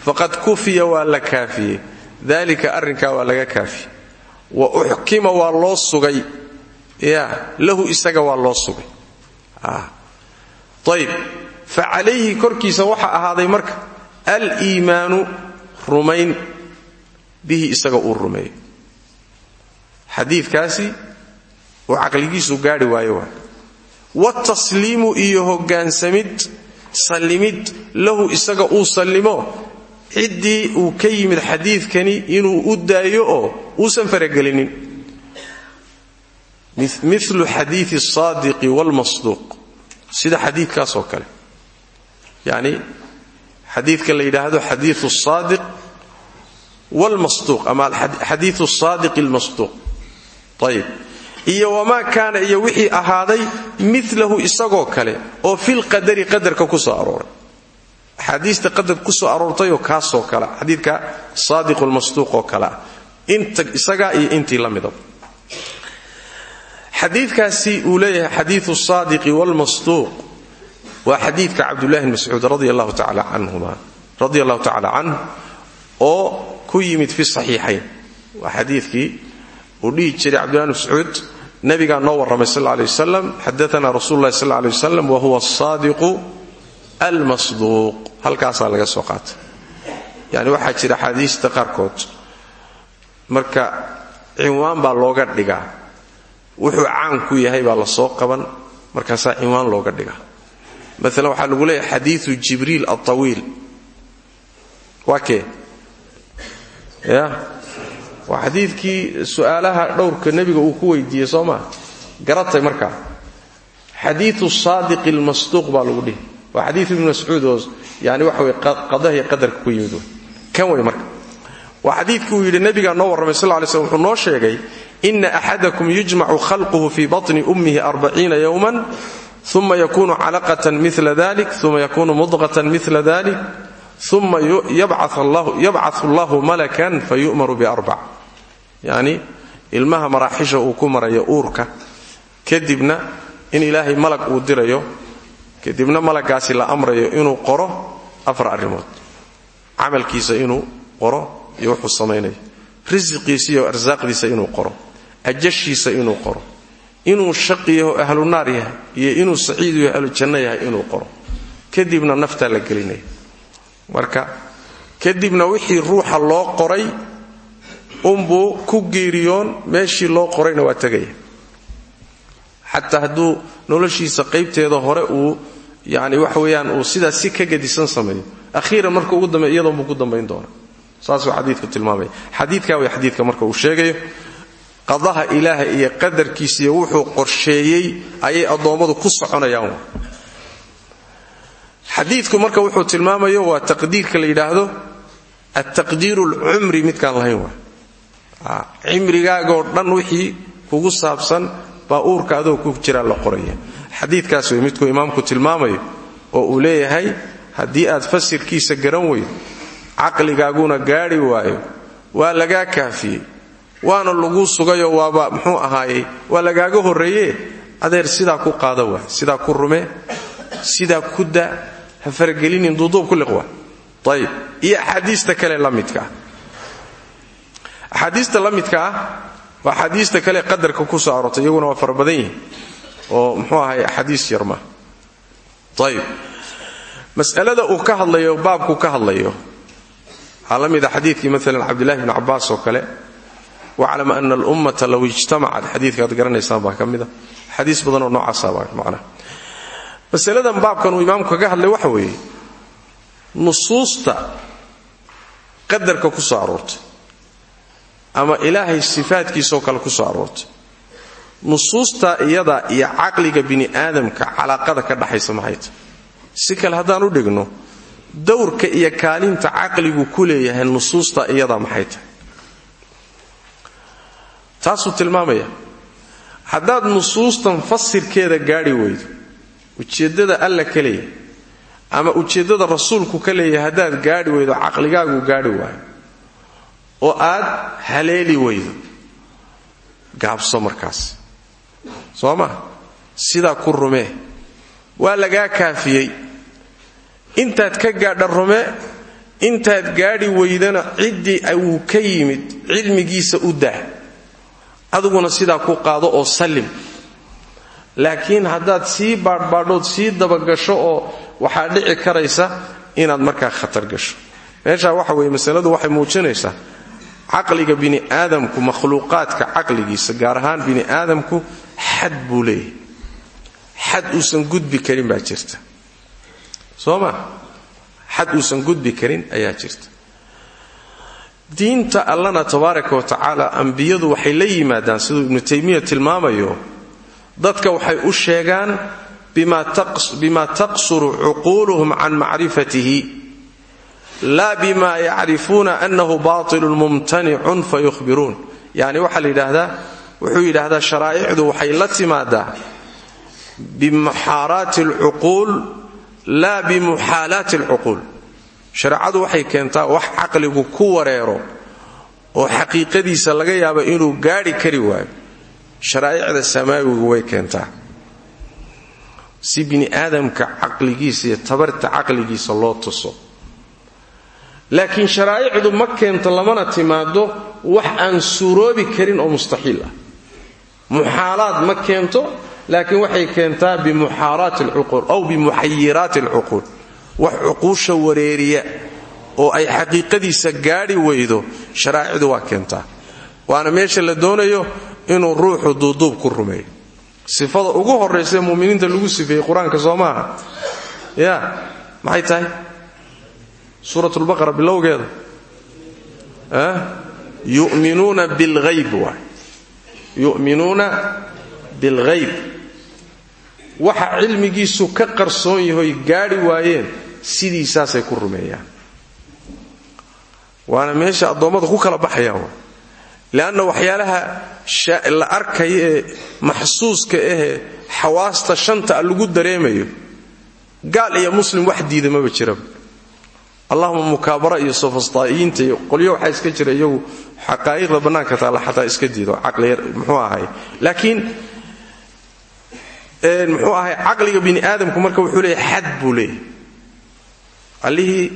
faqad kufiya waa la kaafiyey. Dalika arrinkaa waa laga kaafiye wa uxkima waa loo sugay. Ya lahu isaga waa loo sugay. Ayb fa calayhi korkiisa waxaa ahaaday marka aliimaanu rumayn. Bihi isaga uu rumeeyo xadiidkaasi uu caqligiisu gaadhi waayo waa watasliimu iyo hoggaansamid sallimid lahu isaga uu sallimo. Ciddii uu ka yimid xadiidkani inuu u daayo oo uusan faragelinin. Milu xadiii asaadiqi waalmasduuq sida xadiidkaas oo kale. Yacni xadiidka la yidhaahdo xadiiu saadiq wlmasduuq ama xadiiu saadiq almasduuq ayib iyo wamaa kaana iyo wixii ahaaday milahu isagoo kale oo filqadari qadarka ku soo arooray. Axaadiista qadarka ku soo aroortayoo kaasoo kale xadiidka saadiq lmasduuq oo kale ah isagaa iyo intii la midaba uu leeyahay xadiiu saadiqi wlmasduuq waa xadiidka cabdullahi bn mascuud radi allahu tacala canhu oo ku yimid fi saxiixayn. Waa xadiidkii uu dhihi jiray cabdullahi bn mascuud nabigaa noo warramay sal ley wasalam xadaana rasuulu lahi sal ley wasalam wa huwa asaadiqu almasduuq. Halkaasaa laga soo qaatay. Yani waxaa jira axaadiista qaarkood. Marka cinwaan baa looga dhigaa. Wuxuu caan ku yahay baa la soo qaban markaasaa cinwaan looga dhiga maalan waxaa lagu leeyahay xadiiu jibriil alطawiil waa kee? Ya waa xadiidkii su'aalaha dhowrka nebiga uu ku weydiiyey soo garatay markaa xadiiu saadiq almasduuq baa lagu dhihi. Waa xadiiu ibni yani waxa wey qadarka ku yimid kan wey marka. Waa xadiidkii uu yidhi noo warramay sal lay slm noo sheegay ina axadakum yujmacu khalquhu fii baطni ummihi arbaciina yowman uma yakunu calaqatan mila dalik uma yakunu mudqatan mila dalik uma yabcaث allahu malakan fayu'maru biarbac yani ilmaha maraaxisha uu ku marayo uurka kadibna in ilaahay malag uu dirayo kadibna malagaasi la amrayo inuu qoro afar arrimood. Camalkiisa inuu qoro iyo wuxuu samaynayo risiqiisa iyo arsaaqdiisa inuu qoro. Ajashiisa inuu qoro. Inuu shaqiyaho ahlu naar yahay iyo inuu saciid iyo ahlu janno yahay inuu qoro. Kadibna naftaa la gelinaya marka kadibna wixii ruuxa loo qoray unbuu ku geeriyoon meeshii loo qorayna waa tegaya xataa hadduu noloshiisa qaybteeda hore uu yani waxa weeyaan uu sidaas si ka gadisan sameeyo. Akhiiran marka ugu dambe iyadoonbuu ku dambayn doona. Saasuu xadiidku tilmaamaya xadiidkaa way xadiidka marka uu sheegayo. Qadaha ilaaha iyo qadarkiisiiyo wuxuu qorsheeyey ayay addoommadu ku soconayaan. Xadiidku marka wuxuu tilmaamayo waa taqdiirka la yidhaahdo altaqdiiru alcumri midkaan lahayn waa cimrigaagoo dhan wixii kugu saabsan baa uurka ku jiraa la qoraya. Xadiidkaas wey midkuu imaamku tilmaamayo oo uu leeyahay haddii aad fasirkiisa garan weydo caqligaaguna gaadhi waayo waa lagaa kaafiyey waana laguu sugayo waaba muxuu ahaayey waa lagaaga horreeye adeer sidaa ku qaada waay sidaa ku rume sidaa ku da ha faragelinin duuduub ku liq waa ayib iyo axaadiista kale la midka. ah axaadiista la midka ah waa axaadiista kale qadarka ku soo aroortay iyaguna waa fara oo muxuu ahay axaadiis yarma ayib mas'alada uu ka hadlayo baabku ka hadlayo. Waxaa la mida xadiidkii maalan cabdillahi bni cabbaas oo kale. Waclam ana alummata low ijtamacat xadiidkaad baa ka mida xadiis badanoo noocaasa baa macnaha masaladan baabkan uu imaamku kaga hadlay waxa weeye nusuusta qadarka ku soo ama ilaahay sifaadkiisaoo kale ku soo aroortay. Nusuusta iyada iyo caqliga bini aadamka calaaqada ka dhaxaysa maxay tahy si kale haddaan u dhigno dowrka iyo kaalinta caqligu ku leeyahay nusuusta iyada maxay tahay taasuu tilmaamaya. Haddaad nusuustan fasirkeeda gaadhi weydo ujeeddada alla ka leeyahay ama ujeeddada rasuulku ka leeyahay haddaad gaadhi weydo caqligaagu gaadhi waayo oo aad haleeli weydo. Gaabso markaas. Soo ma? Sidaa ku rumee. Waa lagaa kaafiyey. Intaad ka gaadha rume intaad gaadhi weydana ciddii uu ka yimid cilmigiisa u daa. Adiguna sidaa ku qaado oo sallim. Laakiin haddaad sii baadhbaadhood sii dabagasho oo waxaa dhici karaysa inaad markaa khatar gasho. Meeshaa waxa weeye masaladu waxay muujinaysaa caqliga bini aadamku makhluuqaadka caqligiisa gaar ahaan bini aadamku xad buu leeyahay. Xad uusan gudbi karin baa jirta. Soo ma? Xad uusan gudbi karin ayaa jirta. Diinta allana tabaaraka wa tacaala ambiyadu waxay la yimaadaan siduu ibnu taymiya tilmaamayo dadka waxay u sheegaan bima taqsuru cuquuluhum can macrifatihi laa bima yacrifuuna annahu baatilun mumtanicun fayuhbiruun yani waxaa la yidhaahdaa wuxuu yidhaahdaa sharaa'icdu waxay la timaadaa bimuxaaraati alcuquul laa bimuxaalaati alcuquul shareecadu waxay keentaa wax caqligu ku wareero oo xaqiiqadiisa laga yaabo inuu gaadhi kari waayo sharaa'icda samaawigu way keentaa si bini aadamka caqligiisa iyo tabarta caqligiisa loo tuso laakiin sharaa'icdu ma keento lamana timaado wax aan suuroobi karin oo mustaxiil ah. Muxaalaad ma keento laakiin waxay keentaa bimuxaaraati alcuquul aw bimuxayiraati alcuquul wax cuquusha wareeriya oo ay xaqiiqadiisa gaadhi weydo sharaa'icdu waa keentaa. Waana meesha la doonayo inuu ruuxu duuduub ku rumeeyo. Sifada ugu horraysaee mu'miniinta lagu sifeeyey qur'aanka soo maaha. Ya maxay tahay suuratulbaqara bilowgeeda yu'minuuna bilghayb waay. Yu'minuuna bilghayb. Waxa cilmigiisu ka qarsoon yahoy gaadhi waayeen sidiisaasay ku rumeeyaan. Waana meesha addoommada ku kala baxayaan waa leanna waxyaalaha la arkaya ee maxsuuska ahee xawaasta shanta lagu dareemayo gaal iyo muslim wax diida maba jiraba allahuma mukaabara iyo sofastaa'iyiinta iyo qolyo waxaa iska jira iyagu xaqaa'iqda bannaanka taalla xataa iska diido caqli muxuu ahay. Laakiin muxuu ahay caqliga bini aadamku marka wuxuu leeyahy xad buu leeyahy allihii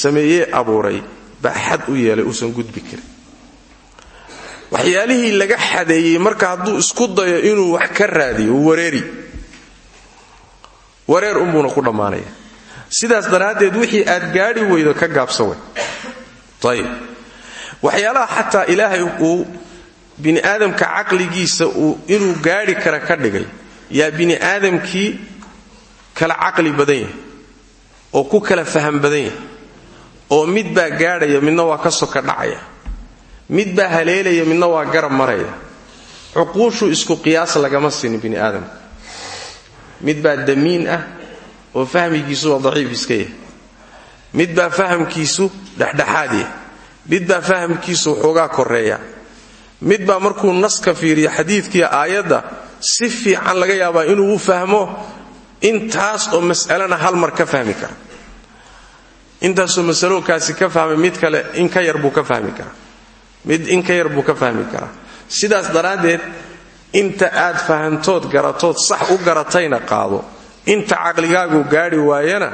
sameeyee abuuray baa xad u yeelay uusan gudbi karin. Waxyaalihii laga xadeeyey marka hadduu isku dayo inuu wax ka raadiyo wareeri. Wareer unbuuna ku dhammaanaya sidaas daraaddeed wixii aad gaadhi weydo ka gaabsa way. Ayib waxyaalaha xataa ilaahay uu bini aadamka caqligiisa uu inuu gaadhi kara ka dhigay yaa bini aadamkii kala caqli badan oo ku kala faham badan oo mid baa gaadhaya midna waa ka soka dhacaya mid baa haleelaya midna waa garab maraya. Cuquushu isku qiyaas lagama sinin bini aadamka mid baa damiin ah oo fahmigiisu waa daciif iska yahay. Mid baa fahamkiisu dhexdhexaad yahay. Mid baa fahamkiisu waxoogaa koreeya mid baa markuu naska fiiriyo xadiidkiiyo aayadda si fiican laga yaabaa inuu u fahmo intaas oo mas'alana hal mar ka fahmi kara. Intaasoo masalookaasi ka fahmay mid kale in ka yar buu ka fahmi karaa mid in ka yar buu ka fahmi karaa sidaas daraaddeed inta aad fahantood garatood sax u garatayna qaado inta caqligaagu gaadhi waayana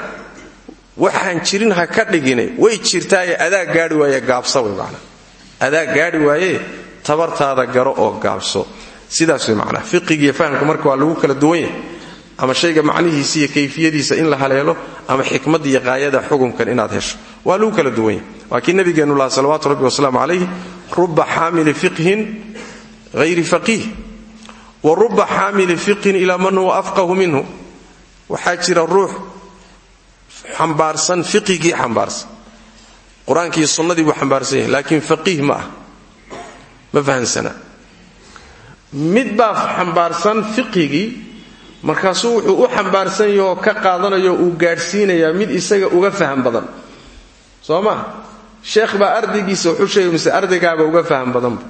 waxaan jirin ha ka dhigine. Way jirtaaye adaa gaadhi waaye gaabsa way macnaa adaa gaadhi waaye tabartaada garo oo gaabso. Sidaas way macnaa fiqigiiyo fahamka marka waa lagu kala duwan yahay ama shayga macnihiisa iyo kayfiyadiisa in la haleelo ama xikmadda iyo qaayada xukumkan inaad hesho. Waa lagu kala duwan yahay waa kii nabigeennu laha salawaatu rabbi wasalaamu calayh ruba xaamili fiqhin hayri faqiih. Wa ruba xaamili fiqhin ilaa man huwa afqahu minhu waxaa jira ruux xambaarsan fiqigii xambaarsan. Qur'aankii sunnadii buu xambaarsan laakiin faqiih ma ah. Ma fahamsanaa mid baa xambaarsan fiqigii markaasuu wuxuu u xambaarsan yahoo ka qaadanayo uu gaadhsiinayaa mid isaga uga faham badan. Soo ma sheekh baa ardaygiisa wuxuu sheegay mise ardaygaaba uga faham badanba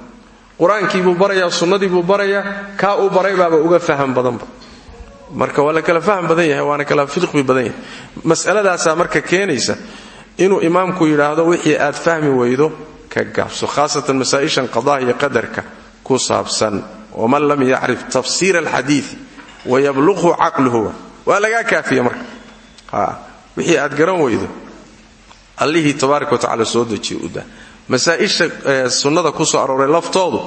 qur'aankiibuu barayaa sunnadiibuu barayaa kaa uu baraybaaba uga faham badanba marka waa la kala faham badan yahay waana kala fiqbi badan yahay. Masaladaasaa marka keenaysa inuu imaamku yidhaahdo wixii aad fahmi weydo ka gaabso khaasatan masaa'ishan qadaha iyo qadarka ku saabsan waman lam yacrif tafsiira alxadiidi wayabluqhu caqluhu. Waa lagaa kaafiya marka. Wixii aad garan weydo allihii tabaaraka watacala soo dejiye uda masaa'isha sunnada ku soo arooray laftoodu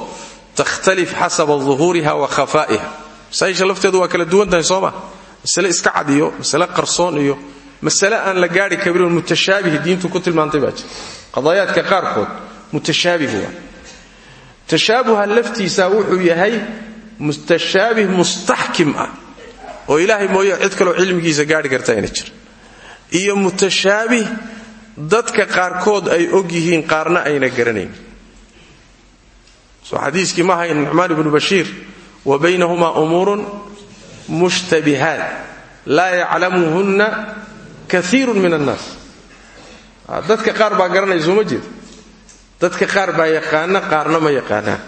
takhtalif xasaba duhuuriha wa khafaa'iha masaaisha lafteedu waa kala duwan tahay sooma. Masale iska cad iyo masale qarsoon iyo masale aan la gaari kabirin mutashaabih diintu ku tilmaantay baa jira. Qadaayaadka qaarkood mutashaabih waa. Tashaabuha laftiisa wuxuu yahay mutashaabih mustaxkim ah oo ilaahay mooye cid kaloo cilmigiisa gaari karta ayna jir iyo mutashaabih dadka qaarkood ay og yihiin qaarna ayna garanayn. Soo xadiiskii ma hayn nucmaan ibnu bashiir wa baynahumaa umuurun mushtabihaat. Laa yaclamuhunna kaiirun min annaas dadka qaar baa garanaya soo ma jeeda dadka qaar baa yaqaana qaarna ma yaqaanaan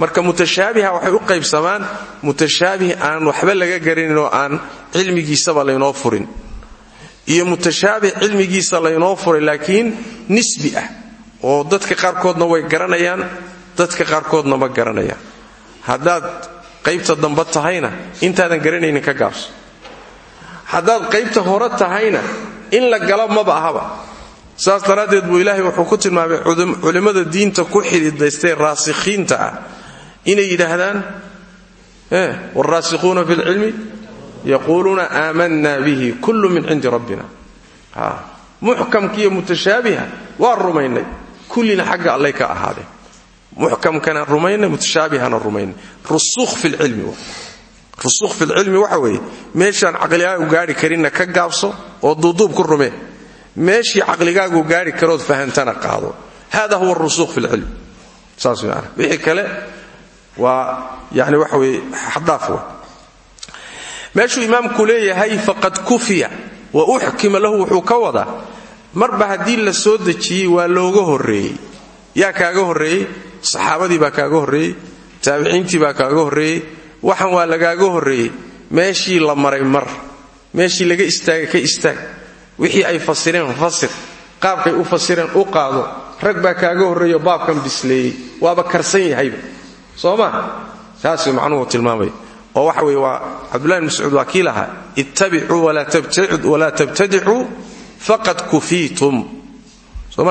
marka mutashaabiha waxay u qaybsamaan mutashaabih aan waxba laga garanin oo aan cilmigiisaba laynoo furin. Iyo mutashaabih cilmigiisa laynoo furay laakiin nisbi ah oo dadka qaarkoodna way garanayaan dadka qaarkoodna ma garanayaan. Haddaad qaybta dambe tahayna intaadan garanaynin ka gaabso. Haddaad qaybta hore tahayna in la galo maba ahaba. Saas daraaddeed buu ilaahay wuxuu ku tilmaamay culimmada diinta ku xididaystee raasikhiinta ah. Inay yidhaahdaan waalraasikuuna fi lcilmi yaquuluuna aamanna bihi kullu min cindi rabbina. Muxkamkiiyo mutashaabiha waa rumaynay. Kullina xagga allay ka ahaadeen muxkamkana rumayna mutashaabihana rumayna rusukh fi lcilmi rusukh fi lcilmi waxa weeye meeshaan caqligaagu gaari karinna ka gaabso oo duuduub ku rumee meeshii caqligaagu gaari karood fahantana qaado. Hada huwa rusukh fi lcilm saas maana wixii kale waa yani waxa weye xadaaf wa. Meeshuu imaamku leeyahay faqad kufiya wa uxkima lahu wuxuu ka wadaa marba haddii la soo dejiyey waa looga horreeyey. Yaa kaaga horreeyey saxaabadii baa kaaga horreeyey taabiciintii baa kaaga horreeyey waxan waa lagaaga horreeyey meeshii la maray mar meeshii laga istaagay ka istaag wixii ay fasireen fasir qaabkay u fasireen u qaado rag baa kaaga horreeyo baabkan bisleeyey waaba karsan yahayba soo ma? Taasuu macnuhu tilmaamaya oo waxa weye waa cabdullahi mascuud waa kii lahaa ittabicuu walaa tabtadicuu faqad kufiitum. Soo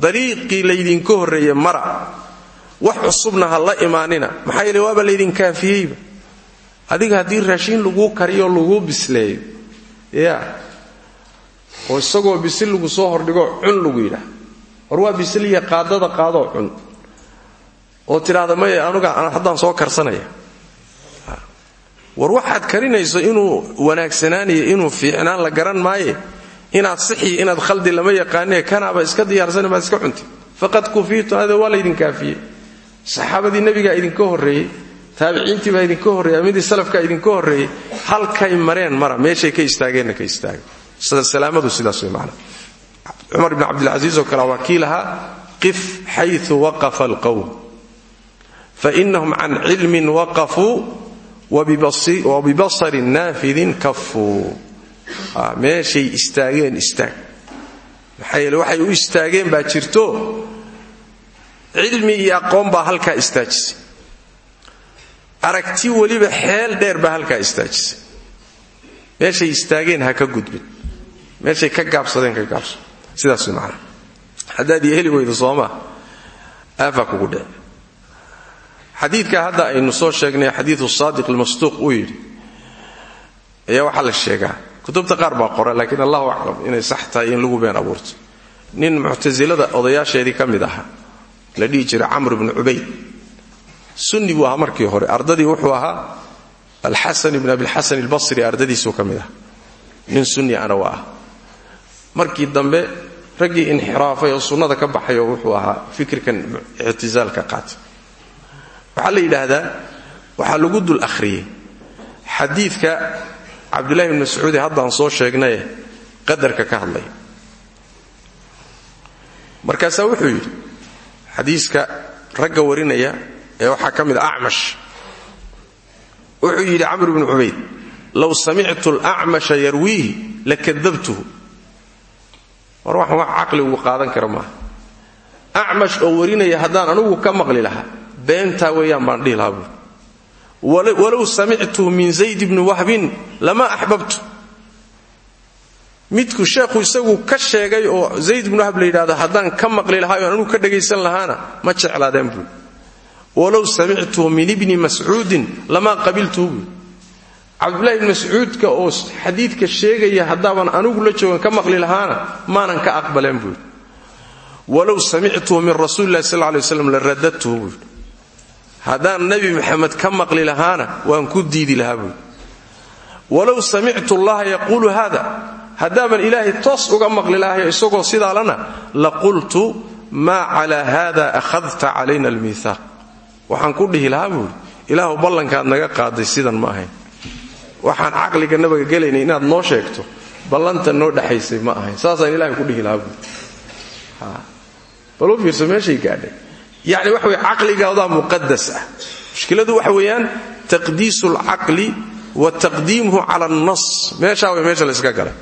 dariiqii laydinka horreeye mara. Wax cusubna ha la imaanina. Maxaa yeele waaba laydin kaafiyeyba. Adiga haddii raashiin laguu kariyo laguu bisleeyo. Ya oo isagoo bisil lagu soo hordhigo cun lagu yidhaah. War waa bisiliya qaadada qaadoo cun. Oo tidhaahda maya anuga haddaan soo karsanaya. War waxaad karinayso inuu wanaagsanaanayo inuu fiicnaan la garan maaye inaad sixiyo inaad khaldi lama yaqaanee kanaaba iska diyaarsana maad iska cunti. Faqad kufiitu ade waa laydin kaafiyey. Saxaabadii nebigaa idinka horreeyey taabiciintii baa idinka horreeyey amidii salafkaa idinka horreeyey halkay mareen mara meeshay ka istaageenna ka istaaga. Salaamadu sidaas way macana cumar ibn cabdilcasiis oo kale waa qif xayu waqafa alqowm fainahum can cilmin waqafuu wabibasarin naafidin kafuu meeshay istaageen istaag. Maxaa waxay u istaageen baa jirto. Cilmi iyo aqoon baa halkaa istaajisay. Aragti weliba xeel dheer baa halkaa istaajisay. Meeshay istaageen ha ka gudbin. Meeshay ka gaabsadeen ka gaabso sidaas macana haddaad heli weydo soomaa aafaa kugu dhece xadiidka hadda aynu soo sheegnay xadiidu saadiq almasduuq uu yidhi. Ayaa waxaa la sheegaa kutubta qaar baa qora laakiin allahu aclam inay sax tahay in lagu been abuurto. Nin muctasilada odayaasheedii ka mid ahaa la dhihi jiray camr sunni buu markii hore ardadii wuxuu ahaa alxasan ibn abilxasan albasri ardadiisuu ka mid aha nin sunni ana waa ah. Markii dambe raggii inxiraafay oo sunnada ka baxay wuxuu ahaa fikirkan ictisaalka qaatay. Waxaa la yidhaahdaa waxaa lagu dul akhriyey xadiidka cabdullahi bn mascuudi haddaan soo sheegnaye qadarka ka hadlaya markaasaa wuxuu yidhi xadiiska ragga warinaya ee waxaa ka mid a acmash wuxuu yidhi camr bnu cubayd low samictu alacmasha yarwiihi lakadabtuhu. War waxaan wax caqligu qaadan kara maaha. Acmash oo warinaya haddaan anugu ka maqli lahaa beentaa weeyaan baan dhihi lahaa buuri walow samictuhu min zayd bni wahbin lama axbabtu midku sheekhu isagu ka sheegay oo zayd ibnu wahb la yidhahdo haddaan ka maqli lahaa oon anugu ka dhagaysan lahaana ma jeclaadeen buuri walow samictuhu min ibni mascuudin lamaa qabiltuhu buuri cabdullahi ibni mascuudka oo xadiidka sheegaya haddaaban anigu la joogan ka maqli lahaana maanan ka aqbaleen buuri walow samictuhu min rasuuli illahi sal waslam la radadtuhu haddaan nebi maxamed ka maqli lahaana waan ku diidi lahaa buuri walow samictu allaha yaquulu hada haddaaban ilaahay toos uga maqli lahayo isagoo sidaalana la qultu maa calaa hada akhadta calayna almiihaaq waxaan ku dhihi lahaa buuri ilaahu ballankaad naga qaaday sidan ma ahayn. Waxaan caqliga nabaga gelaynay inaad noo sheegto ballanta noo dhexaysay ma ahayn. Saasaan ilahay ku dhihi lahaa buuri baluu fiirso meeshay gaadhay yacni waxa weye caqligaadaa muqadas ah. Mushkiladu waxa weeyaan taqdiisu alcaqli wa taqdiimuhu cala alnas meeshaa way meesha la yska galay.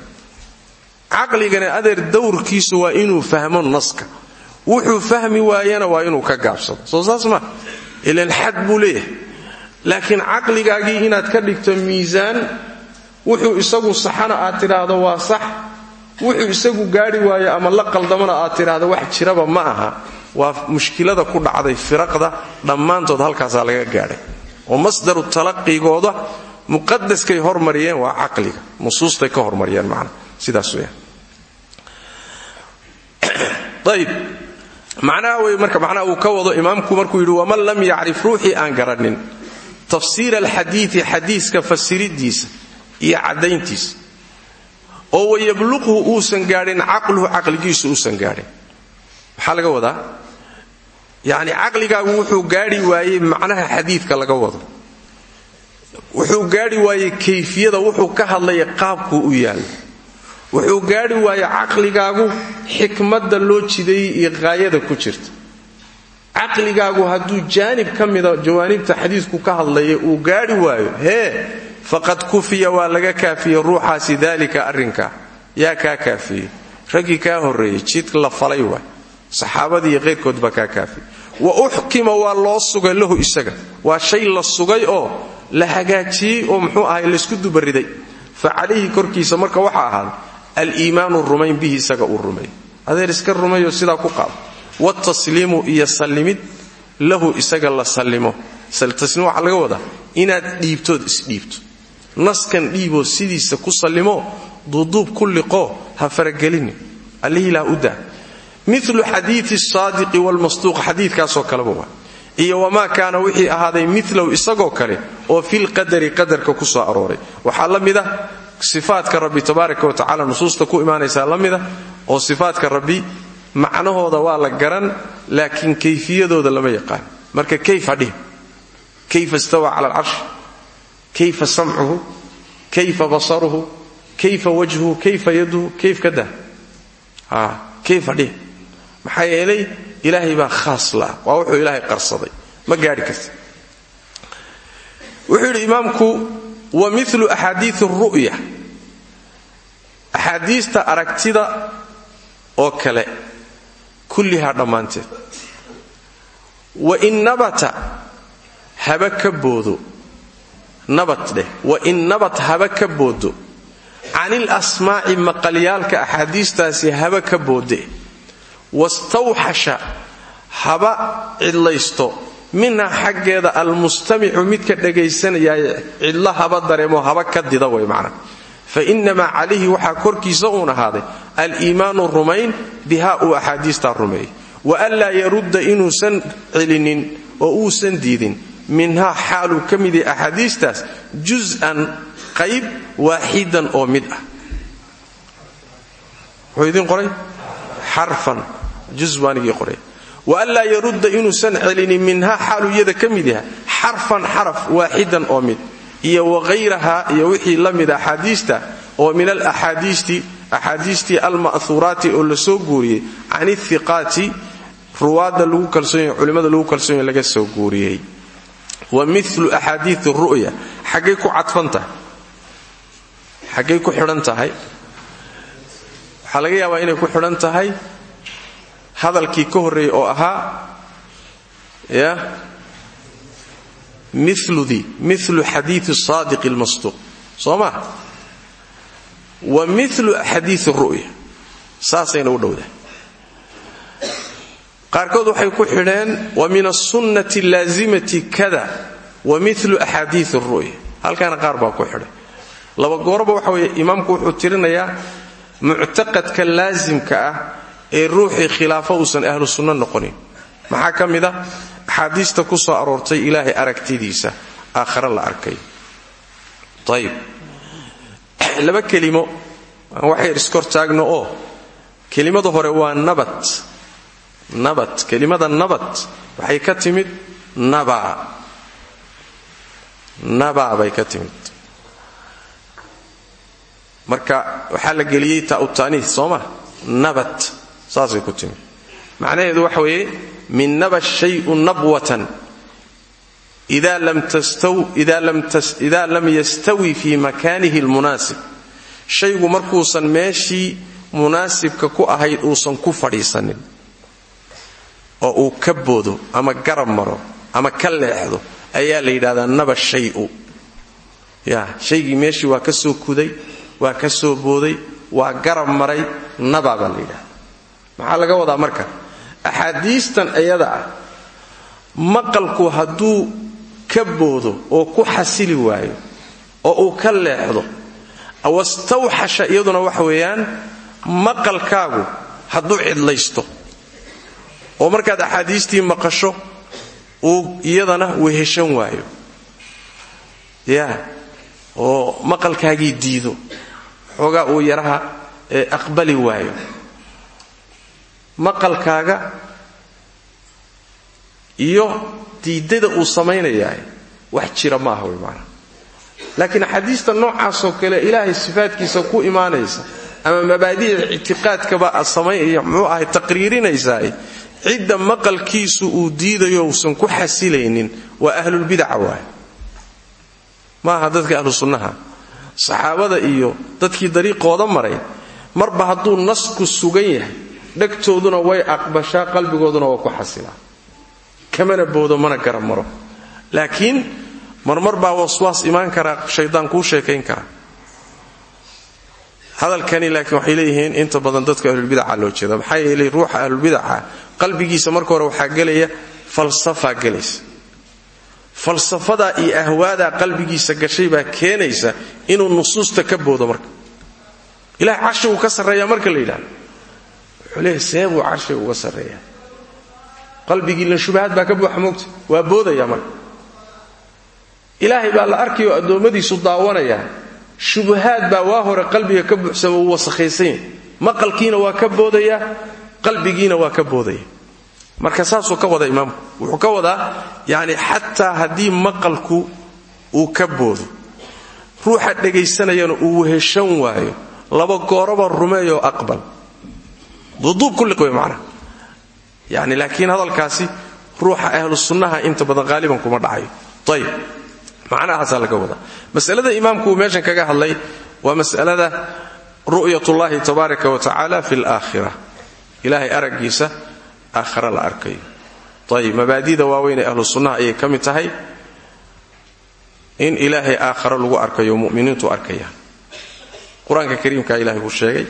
Caqligana adeer dawrkiisu waa inuu fahmo naska. Wuxuu fahmi waayana waa inuu ka gaabsado. Soo saas ma ilan xad buu leeyahay. Laakiin caqligaagii inaad ka dhigto miisaan wuxuu isagu saxana aad tidhaahdo waa sax. Wuxuu isagu gaari waayo ama la qaldamana aad tidhaahdo wax jiraba ma aha waa mushkilada ku dhacday firaqda dhammaantood halkaasaa laga gaadhay. Oo masdaru talaqigooda muqadaskay hormariyeen waa caqliga. Nusuustay ka hormariyeen macna. Sidaas weyaan *clears throat* ayib macnaha wey marka macnaha uu ka wado imaamku markuu yidhi waman lam yacrif ruuxii aan garannin tafsiira alxadiidi xadiiska fasiridiisa iyo caddayntiisa. Oo wayabluqhu uusan gaadhin caqluhu caqligiisu uusan gaadhin. Maxaa laga wadaa yacni caqligaagu wuxuu gaadhi waayey macnaha xadiidka laga wado. Wuxuu gaadhi waayey kayfiyada wuxuu ka hadlaya qaabkuu u yaallo wuxuu gaadhi waayey caqligaagu xikmadda loo jideeyey iyo qaayada ku jirta. Caqligaagu hadduu jaanib ka mida jawaanibta xadiidku ka hadlaya uu gaadhi waayo hee faqad kufiya waa laga kaafiyey ruuxaasi daalika arrinka. Yaa kaa kaafiyey. Raggii kaa horreeyey jid la falay waay saxaabadii iyo qayrkood baa kaa kaafiyey wa uxkima waa loo sugay lahu isaga. Waa shay la sugay oo la hagaajiyey oo muxuu ahay laysku dubariday. Fa calayhi korkiisa marka waxaa ahaaday aliimaanu rumayn bihi isaga uu rumeey adeer iska rumeeyo sidaa ku qaado wtasliimu iyo sallimid lahu isaga la sallimo. Tasliim waxaa laga wadaa inaad dhiibtood isdhiibto. Naskan dhiiboo sidiisa ku sallimo duuduub ku liqoo ha faragelini allihiilah u daa milu xadiii saadiqi wlmasduuq xadiidkaasoo kaleba waa iyo wamaa kaana wixii ahaaday milow isagoo kale oo filqadari qadarka ku soo arooray. Waxaa la ah sifaadka rabbi tabaaraka wa tacala nusuusta ku imaanaysaa la mida oo sifaadka rabbi macnahooda waa la garan laakiin kayfiyadooda lama yaqaan. Marka kayf hadhihi kayfa istawa cala alcarshi kayfa samcuhu. Kayfa basaruhu. Kayfa wajhuhu. Kayfa yaduhu. Kayf ka dah kayf hadhihi maxaa yeelay ilaahay baa khaas laah waa wuxuu ilaahay qarsaday. Ma gaadhi karta wuxuu yidhi imaamku wa milu axaadii ru'ya. Axaadiista aragtida oo kale kullihaa dhammaanteed. Wain nabata haba boodo. Nabat dheh. Wain nabat haba ka boodo. Canil asmaaci maqalyaalka axaadiistaasi haba ka boode wastawxasha haba cidlaysto. Minha xaggeeda almustamicu midka dhagaysanaya cidlo haba dareemo haba ka dida way macna. Fa inamaa calayhi waxaa korkiisa uun ahaaday aliimaanu rumayn biha uu axaadiistaa rumeeyey. Wa anlaa yarudda inuusan celinin oo uusan diidin. Minhaa xaaluu ka mid yahay axaadiistaas jus-an qayb waaxidan oo mid ah. Qoray? Xarfan jus baanigii qoray. Wa anlaa yarudda inuusan celinin minhaa xaaluu iyada ka mid yahay xarfan xaraf waaxidan oo mid iyo wahayraha iyo wixii la mid axaadiista oo min alaxaadiisti axaadiistii alma'huuraati oo la soo guuriyey can ihiqaati ruwaadda lagu kalsoonyahy culimmada lagu kalsoonyahy laga soo guuriyey. Wa milu axaadiii ru'ya xaggay ku cadfan tahay. Ku xidhan tahay. Waxaa inay ku xidhan tahay hadalkii ka horreeyey oo ahaa ya miludii milu xadiii saadiqi lmasduuq soo ma? Wa milu xadiii ru'ya. Saasayna u dhowdahay qaarkood waxay ku xidheen wa min asunnati laazimati kada wa milu axaadii ru'ya. Halkaana qaar baa ku xidhay. Laba goorba waxa weeye imaamku wuxuu tirinayaa muctaqadka laasimka ah ee ruuxii khilaafo uusan ahlu sunno noqonin. Maxaa ka mid a axaadiista ku soo aroortay ilaahay aragtidiisa. Aakhare la arkay. Ayib laba kelimo. Aan waxayr iskortaagno oo kelimada hore waa nabat. Nabat. Kelimada nabat waxay ka timid naba. Naba bay ka timid. Marka waxaa la geliyey tautaniih sooma nabat saasay ku timid macnaheedu waxa weeye min naba shayu nabwatan. Ida lam yastawi fi makanihi lmunaasib shaygu markuusan meeshii munaasibka ku ahayd uusan ku fadhiisanin oo uu ka boodo ama garab maro ama ka leexdo ayaa la yidhahdaa naba shayu. Ya shaygii meeshii waa ka soo kuday waa ka soo booday waa garab maray naba baa la yidhahda maxaa laga wadaa marka? Axaadiistan iyada ah maqalku hadduu ka boodo oo ku xasili waayo oo uu ka leexdo wastawxasha iyaduna waxa weeyaan maqalkaagu hadduu cidlaysto. Oo markaad axaadiistii maqasho uu iyadana weheshan waayo. Ya oo maqalkaagii diido xoogaa uu yaraha aqbali waayo maqalkaaga iyo diidada uu samaynayaa wax jira ma aha way maanaa laakiin axaadiista noocaasoo kale ilaahay sifaadkiisa ku imaanaysa ama mabaadi'da ictiqaadkaba samay muxuu ahay taqriirinaysaa cidda maqalkiisu uu diidayo uusan ku xasilaynin waa ahlulbidaca waay ma aha dadka ahlu sunnaha saxaabada iyo dadkii dariiqooda maray marba hadduu nasku sugan yahay dhegtooduna way aqbashaa qalbigooduna waa ku xasilaa kamana boodo mana gara maro. Laakiin marmar baa waswaas imaan karaa shaydaan kuu sheekayn kara. Hadalkani laakiin waxay leeyihiin inta badan dadka ahlulbidaca loo jeeda maxaa yeelay ruuxa ahlulbidaca qalbigiisa marka hore waxaa gelaya falsafaa gelaysa falsafadaa iyo ahwaadaa qalbigiisa gashay baa keenaysa inuu nusuusta ka boodo marka. Ilahay carshi uu ka sarreeyaa marka la yidhahdo wuxuu leeyahy see buu carshiga uga sarreeyaa qalbigiila shubahaad baa ka buuxa moogta waa boodaya marka ilaahay baa la arkayo addoommadiisu daawanaya. Shubahaad baa waa hore qalbiga ka buuxsama uu wasakhaysan maqalkiina waa ka boodaya qalbigiina waa ka boodaya. Marka saasuu ka wada imaamku. Wuxuu ka wadaa yani xataa haddii maqalku uu ka boodo ruuxa dhegaysanayana uu weheshan waayo. Laba gooroba rumeeyoo aqbal duduub kulliq wey macnaha yani laakiin hadalkaasi ruuxa ahlu sunnaha inta badan qaaliban kuma dhacayo. Ayib macnahaasaa laga wadaa. Masalada imaamku uu meeshan kaga hadlay waa masalada ru'yatullahi tabaaraka wa tacaala fi laakhira ilaahay araggiisa aakhira la arkayo ayib mabaadida waaweyn ee ahlu sunnaha ayay ka mid tahay in ilaahay aakhiro lagu arkayo muminiintu arkayaan. Qur'aanka kariimka ilahay buu sheegay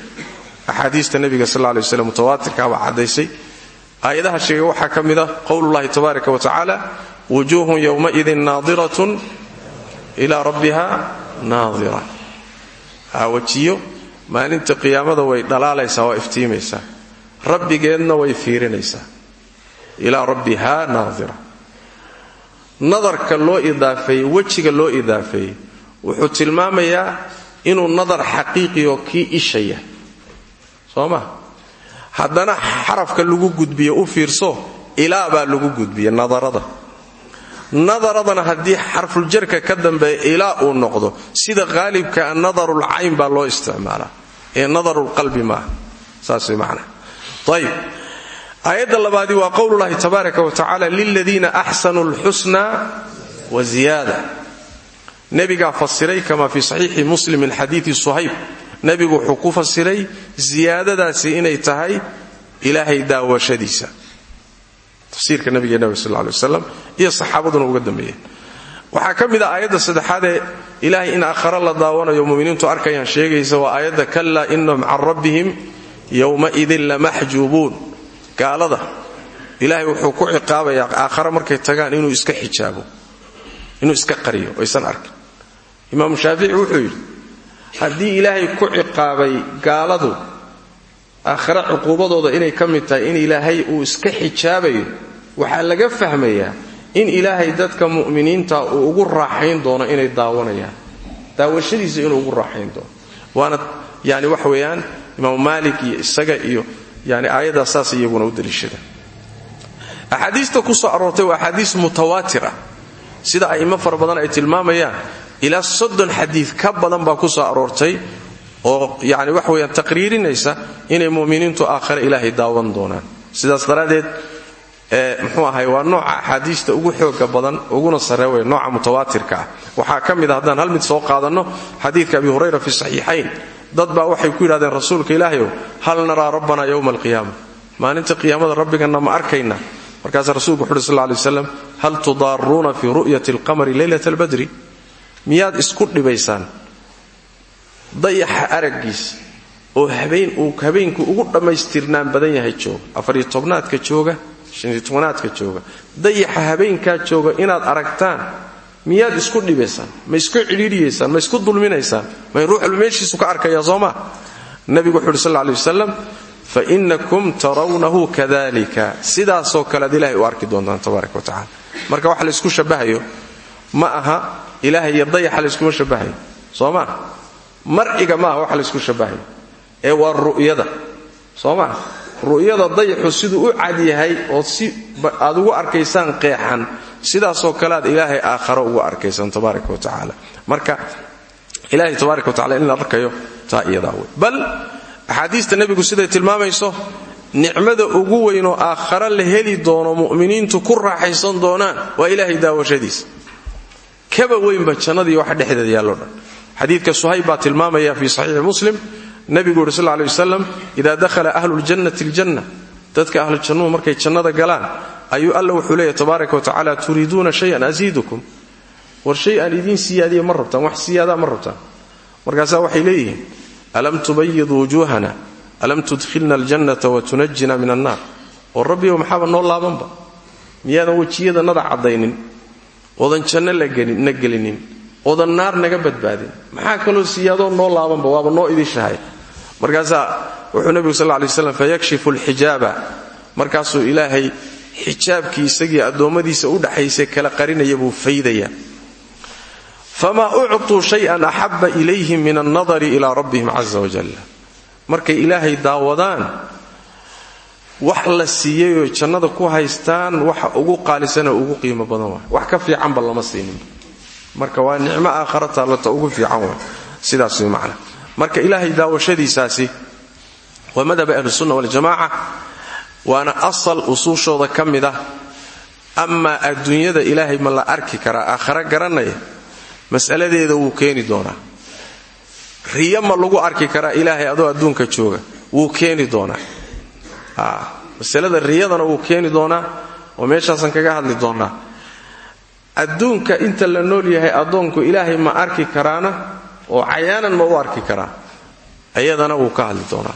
axaadiista nebiga sal lay waslam mutawaatirka baa caddaysay. Aayadaha sheegay waxaa ka mid a qowlullahi tabaaraka wa tacaala wujuuhun yowmaidin naadiratun ilaa rabbiha naadira. Hawajiyo maalinta qiyaamada way dhalaalaysaa waa iftiimaysaa. Rabbigeedna way fiirinaysaa. Ilaa rabbiha naadira. Nadarka loo idaafeeyey wejiga loo idaafeeyey wuxuu tilmaamayaa inuu nadar xaqiiqioo kii ishaya soo ma haddana xarafka lagu gudbiyo u fiirso ilaa baa lagu gudbiya nadarada. Nadaradana haddii xarfuljarka ka dambeeya ilaa uu noqdo sida qaalibkaa nadarulcayn baa loo isticmaalaa. Ee nadarulqalbi maaha saas way macnaha ayib aayadda labaadi waa qowlulahi tabaaraka wa tacaala liladiina axsanuu lxusna wa ziyaada. Nebigaa fasiray kama fii saxiixi muslim min xadiidi suhayb nebigu wuxuu ku fasiray ziyaadadaasi inay tahay ilaahay daawashadiisa. Tafsiirka nabigeena sal ly waslam iyo saxaabaduna uga dambeeyeen. Waxaa ka mid a aayadda saddexaadee ilaahay in aakhare la daawanayo muminiintu arkayaan sheegaysa waa aayadda kallaa inahum can rabbihim yowmaidin lamaxjuubuun gaalada ilaahay wuxuu ku ciqaabayaa aakhare markay tagaan inuu iska xijaabo inuu iska qariyo oysan arkin. Imaamu shaafici wuxuu yidhi haddii ilaahay ku ciqaabay gaaladu aakhare cuquubadooda inay ka mid tahay in ilaahay uu iska xijaabayo waxaa laga fahmayaa in ilaahay dadka mu'miniinta uu ugu raaxayn doono inay daawanayaan. Daawashadiisa inuu ugu raaxayn doono. Waana yani wax weeyaan imaamu maalik iyo isaga iyo yani aayaddaas saas iyaguna u daliishada. Axaadiista ku soo aroortay waa axaadiis mutawaatir ah sida a'immo fara badan ay tilmaamayaan ilaa soddon xadiid ka badan baa ku soo aroortay oo yani wax weyaan taqriirinaysa inay muminiintu aakhare ilaahay daawan doonaan. Sidaas daraaddeed mxuu ahay waa nooca axaadiista ugu xooga badan uguna sarree wey mutawaatirka ah. Waxaa ka mid a haddaan hal mid soo qaadanno xadiidka abi hurayra fi saxiixayn. Dad waxay ku yidhahdeen rasuulka ilaahayow hal naraa rabbana yowma alqiyaama. Maalinta qiyaamada rabbiganna ma arkayna. Markaasa rasuulku wuxu uhi sal waslam hal tudaaruuna fii ru'yati alqamari leylat albadri miyaad isku dhibaysaan? Dayaxa araggiisa oo habeen uu habeenku ugu dhammaystirnaan badan yahay jooga. Afariyo tobnaadka jooga shaniyo tobnaadka jooga. Dayaxa habeenkaa jooga inaad aragtaan miyaad isku dhibaysaan? Ma isku cidhiidhiyaysaan ma isku dulminaysaan? May ruuxalba meeshiisu ka arkaya soo maa nabigu wuxu uhi fa inakum tarawnahu kadalika sidaasoo kale ad ilahay u arki doontaan tabaaraka wa tacala marka waxa laysku shabahayo ma aha ilahay iyo dayaxa layskuma shabahayo soo maa marciga ma aha waxa laysku shabahayo ee waa ru'yada. Soo ru'yada dayaxu siduu u cad yahay ood si aad ugu arkaysaan qeexan sidaasoo kale aad ilaahay aakharo ugu arkaysaan tabaaraka wa tacaala. Marka ilahay tabaaraka wa tacala in la arkayo taa iyadaa bal axaadiista nebigu siday tilmaamayso nicmada ugu weynoo aakhare la heli doono mu'miniintu ku raaxaysan doonaan waa ilaahay daawashadiisa kaba weynba jannadii waxa dhexdeeda yaallo dhan. Xadiidka suhayb baa tilmaamaya fii muslim. Nebigu yuri sal lay wasalam idaa dakhala ahluljannati aljanna dadka ahlujannuhu markay jannada galaan ayuu alla wuxuu leeyahy tabaaraka wa tacaala turiiduuna shayan asiidukum war shay aan idiin siyaadiya wax siyaadaa ma rabtaan. Waxay leeyihiin alam tubayid wujuuhana? Alam tudkhilna aljannata wa tunajina min annaar? Oo rabbiyow maxaaba noo laabanba miyaadan wejiyadanada caddaynin oodan janno na gelinin. Oodan naar naga badbaadin. Maxaa kaloo siyaadoo noo laabanba? Waaba noo idishahay. Markaasaa wuxuu nebigu sal lay slam fayakshifu alxijaaba. Markaasuu ilaahay xijaabkii isagii addoommadiisa u dhaxaysay kala qarinaya buu faydaya. Famaa uctuu shayan ilayhim min alnadari ilaa rabbihim caza wajal markay ilaahay daawadaan wax la siiyeyoo jannada ku haystaan waxa ugu qaalisanoo ugu qiimo badan waay. Wax ka fiicanba lama siinin. Marka waa nicmo aakhara taallata ugu fiican sidaas way macna. Marka ilaahay daawashadiisaasi waa madhaba ahlusunna waljamaaca waana asal usuushooda ka mid ah. Amaa adduunyada ilaahay ma la arki karaa aakhare garanaya mas'aladeeda wuu keeni doonaa. Riyo lagu arki karaa ilaahay adoo adduunka jooga wuu keeni doonaa masalada riyadana wuu keeni doonaa oo meeshaasaan kaga hadli doonaa. Adduunka inta la nool yahay addoonku ilaahay ma arki karaana oo cayaanan ma u arki karaa ayadana wuu ka hadli doonaa.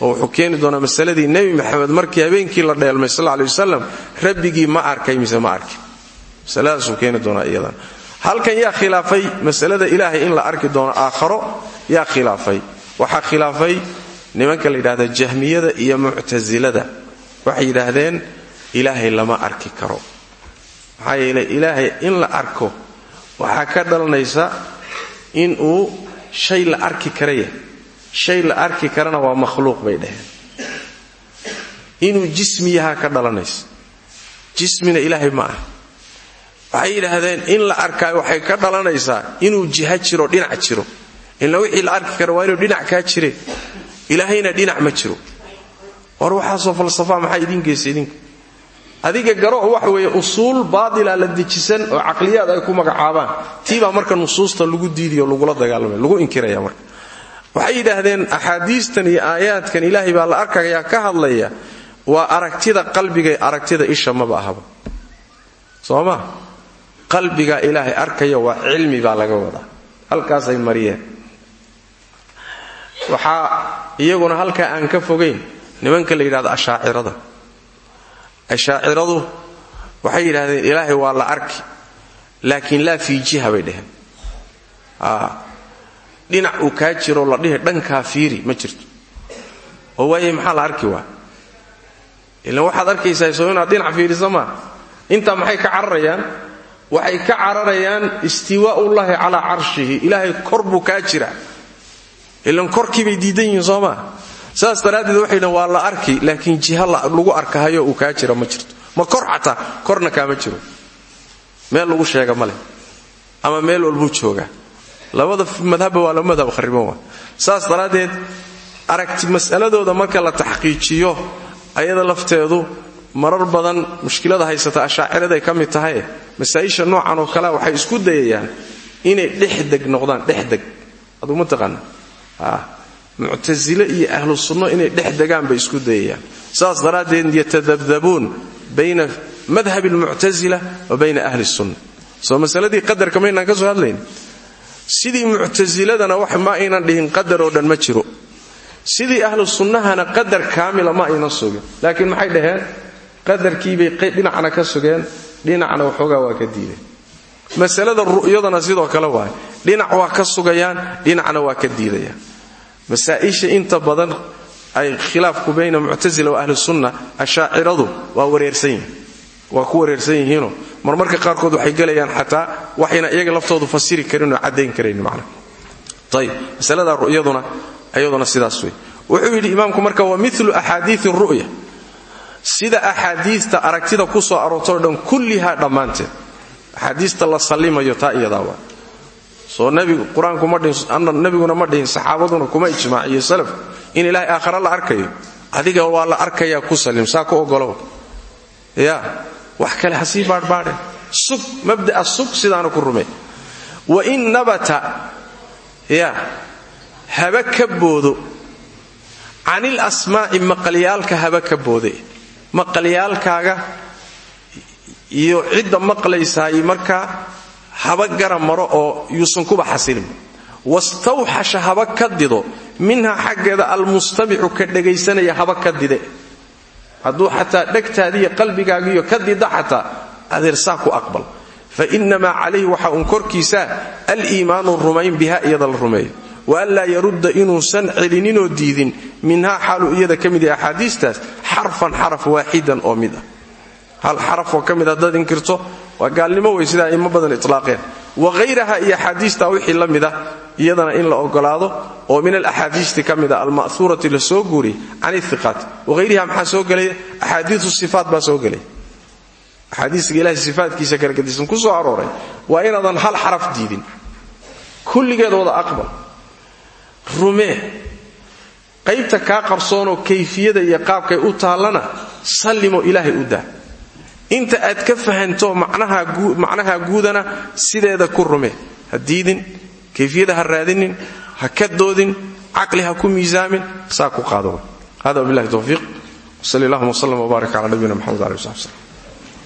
Oo wuxuu keeni doonaa masaladii nebi maxamed markii habeenkii la dheelmay sal ley wasalam rabbigii ma arkay mise ma arkin masaladaasuu keeni doonaa iyadana halkan yaa khilaafay masalada ilaahay in la arki doono aakharo yaa khilaafay. Waxaa khilaafay nimanka la yidhahda jahmiyada iyo muctasilada waxay yidhaahdeen ilaahay lama arki karo. Maxaa yeelay ilaahay in la arko waxaa ka dhalanaysa in uu shay la arki karaya shay la arki karana waa makhluuq bay dhaheen. Inuu jismi yahaa ka dhalanaysa. Jismina ilaahay ma ah waxay yidhaahdeen in la arkaayo waxay ka dhalanaysaa inuu jiha jiro dhinac jiro. Ila wixii la arki kara waa inuu dhinac kaa jire ilaahayna dhinac ma jiro. War waxaasoo falsafaa maxaa idiin geysa idinka adiga garo waxa weeye usuul baatila la dejisan oo caqliyaad ay ku magacaabaan. Tiibaa marka nusuusta lagu diidiyo lagula dagaalamaya lagu inkiraya marka. Waxay yidhaahdeen axaadiistan iyo aayaadkan ilaahay baa la arkayaa ka hadlaya waa aragtida qalbiga aragtida isha maba ahaba. Soo ma? Ilaahay arkaya waa cilmi baa laga wadaa. Halkaasay mariyeen. Waxaa iyaguna halkaa aan ka fogayn nimanka la yidhahdo ashaacirada. Ashaaciradu waxay yidhahdeen ilaahay waa la arki laakiin laa fii jiha bay dheheen dhinac uu kaa jiroo la dhihi dhankaa fiiri ma jirto. Oo waaye maxaa la arki waa? Ilan waxaad arkaysaa soo inaad dhinac fiirisa maa intaa maxay ka cararayaan? Waxay ka cararayaan istiwaa'ullaahi calaa carshihi. Ilaahay kor buu kaa jira ilan korkiibay diidan yihiin soo maa saas daraaddeed waxay waa la arki laakiin jiha lagu arkahayo uu kaa jira ma jirto. Ma kor xataa korna kaama jiro. Meel lagu sheega ma leh. Ama meel walbuu joogaa. Labada madhabba waa laba madhab waa. Saas daraaddeed aragti mas'aladooda marka la taxqiijiyo ayada lafteedu marar badan mushkilada haysata ashaaciraday ka mid tahay masaa'isha noocan oo kalea waxay isku dayayaan inay dhexdeg noqdaan dhexdeg aduu ma taqaana muctasile iyo ahlu sunno inay dhex degaan bay isku dayayaan. Saas daraaddeed yatadabdabuun bayna madhab almuctasila wa bayna ahli sunna. Soo masaladii qadarka maynaan ka soo hadlayn. Sidii muctasiladana ma aynan dhihin qadar oo dhan ma jiro. Sidii ahlu sunnahana qadar kaamila ma aynan sugin. Laakiin maxay dhaheen? Qadarkiibay dhinacna ka sugeen. Dhinacna waxoogaa waa ka diideen masalada ru'yadana sidoo kale waay. Dhinac waa ka sugayaan dhinacna waa ka diidayaan. Masaa'isha inta badan ay khilaafku bayna muctasila wa ahli sunna ashaaciradu waa wareersan yihiin waa ku wareersan yihiinoo marmarka qaarkood waxay gelayaan xataa waxayna iyaga laftoodu fasiri karinoo caddayn karayn macna. Ayib masalada ru'yaduna iyaduna sidaas wey wuxuu yidhi imaamku marka wa milu axaadiii ru'ya. Sida axaadiista aragtida ku soo aroortoo dhan kullihaa dhammaanteed axaadiista la sallimayo taa iyadaa waa soo nebigu qur'aanku ma dhihin saxaabaduna kuma ijmaaciyo salafku in ilaahay aakhare la arkayo adiga waa la arkayaa ku salim saa ku ogolow ya wax kale ha sii baadhbaadhe sug mabda'a sug sidaana ku rumey wa in nabata ya haba ka boodo. Canil asmaa'i maqalyaalka haba boode. Maqalyaalkaaga iyo cidda maqlaysaay markaa haba gara maro oo yuusan kuba xasilin. Wastawxasha haba ka dido minha xaggeeda almustamicu ka dhegaysanaya haba ka dide. Hadduu xataa dhegtaadiiyo qalbigaagiiyo ka dida xataa adeersaa ku aqbal. Fa inamaa calayhi waxa uun korkiisaa aliimaanu rumayn biha iyada la rumeeyo. Wa an laa yarudda inuusan celininoo diidin minhaa xaaluu iyada ka mid yahay axaadiistaas xarfan xaraf waaxidan oo mid ah hal xaraf oo ka mid haddaad inkirto waa gaalnimo wey sida aimo badan itlaaqeen. Wahayraha iyo axaadiista wixii la mid ah iyadana in la ogolaado oo min alaxaadiisti ka mid a alma'huurati la soo guuriyey can iiqaat wahayriha maxaa soo gelaya axaadiiu sifaat baa soo gelaya axaadiiska ilahay sifaatkiisa kala gadisan ku soo arooray waa inaadan hal xaraf diidin. Kulligeed wada aqbal rumee qaybta kaa qarsoonoo kayfiyada iyo qaabkay u taallana sallimo ilaahay u inta aad ka fahanto macnaha guudana sideeda ku rumee ha diidin kayfiyada ha raadinin ha ka doodin caqli ha ku miisaamin saa ku qaado. Hada wabilahi towfiiq wsal allahuma wslm wbaarak cala nabiyina mxamed ali w sabi slm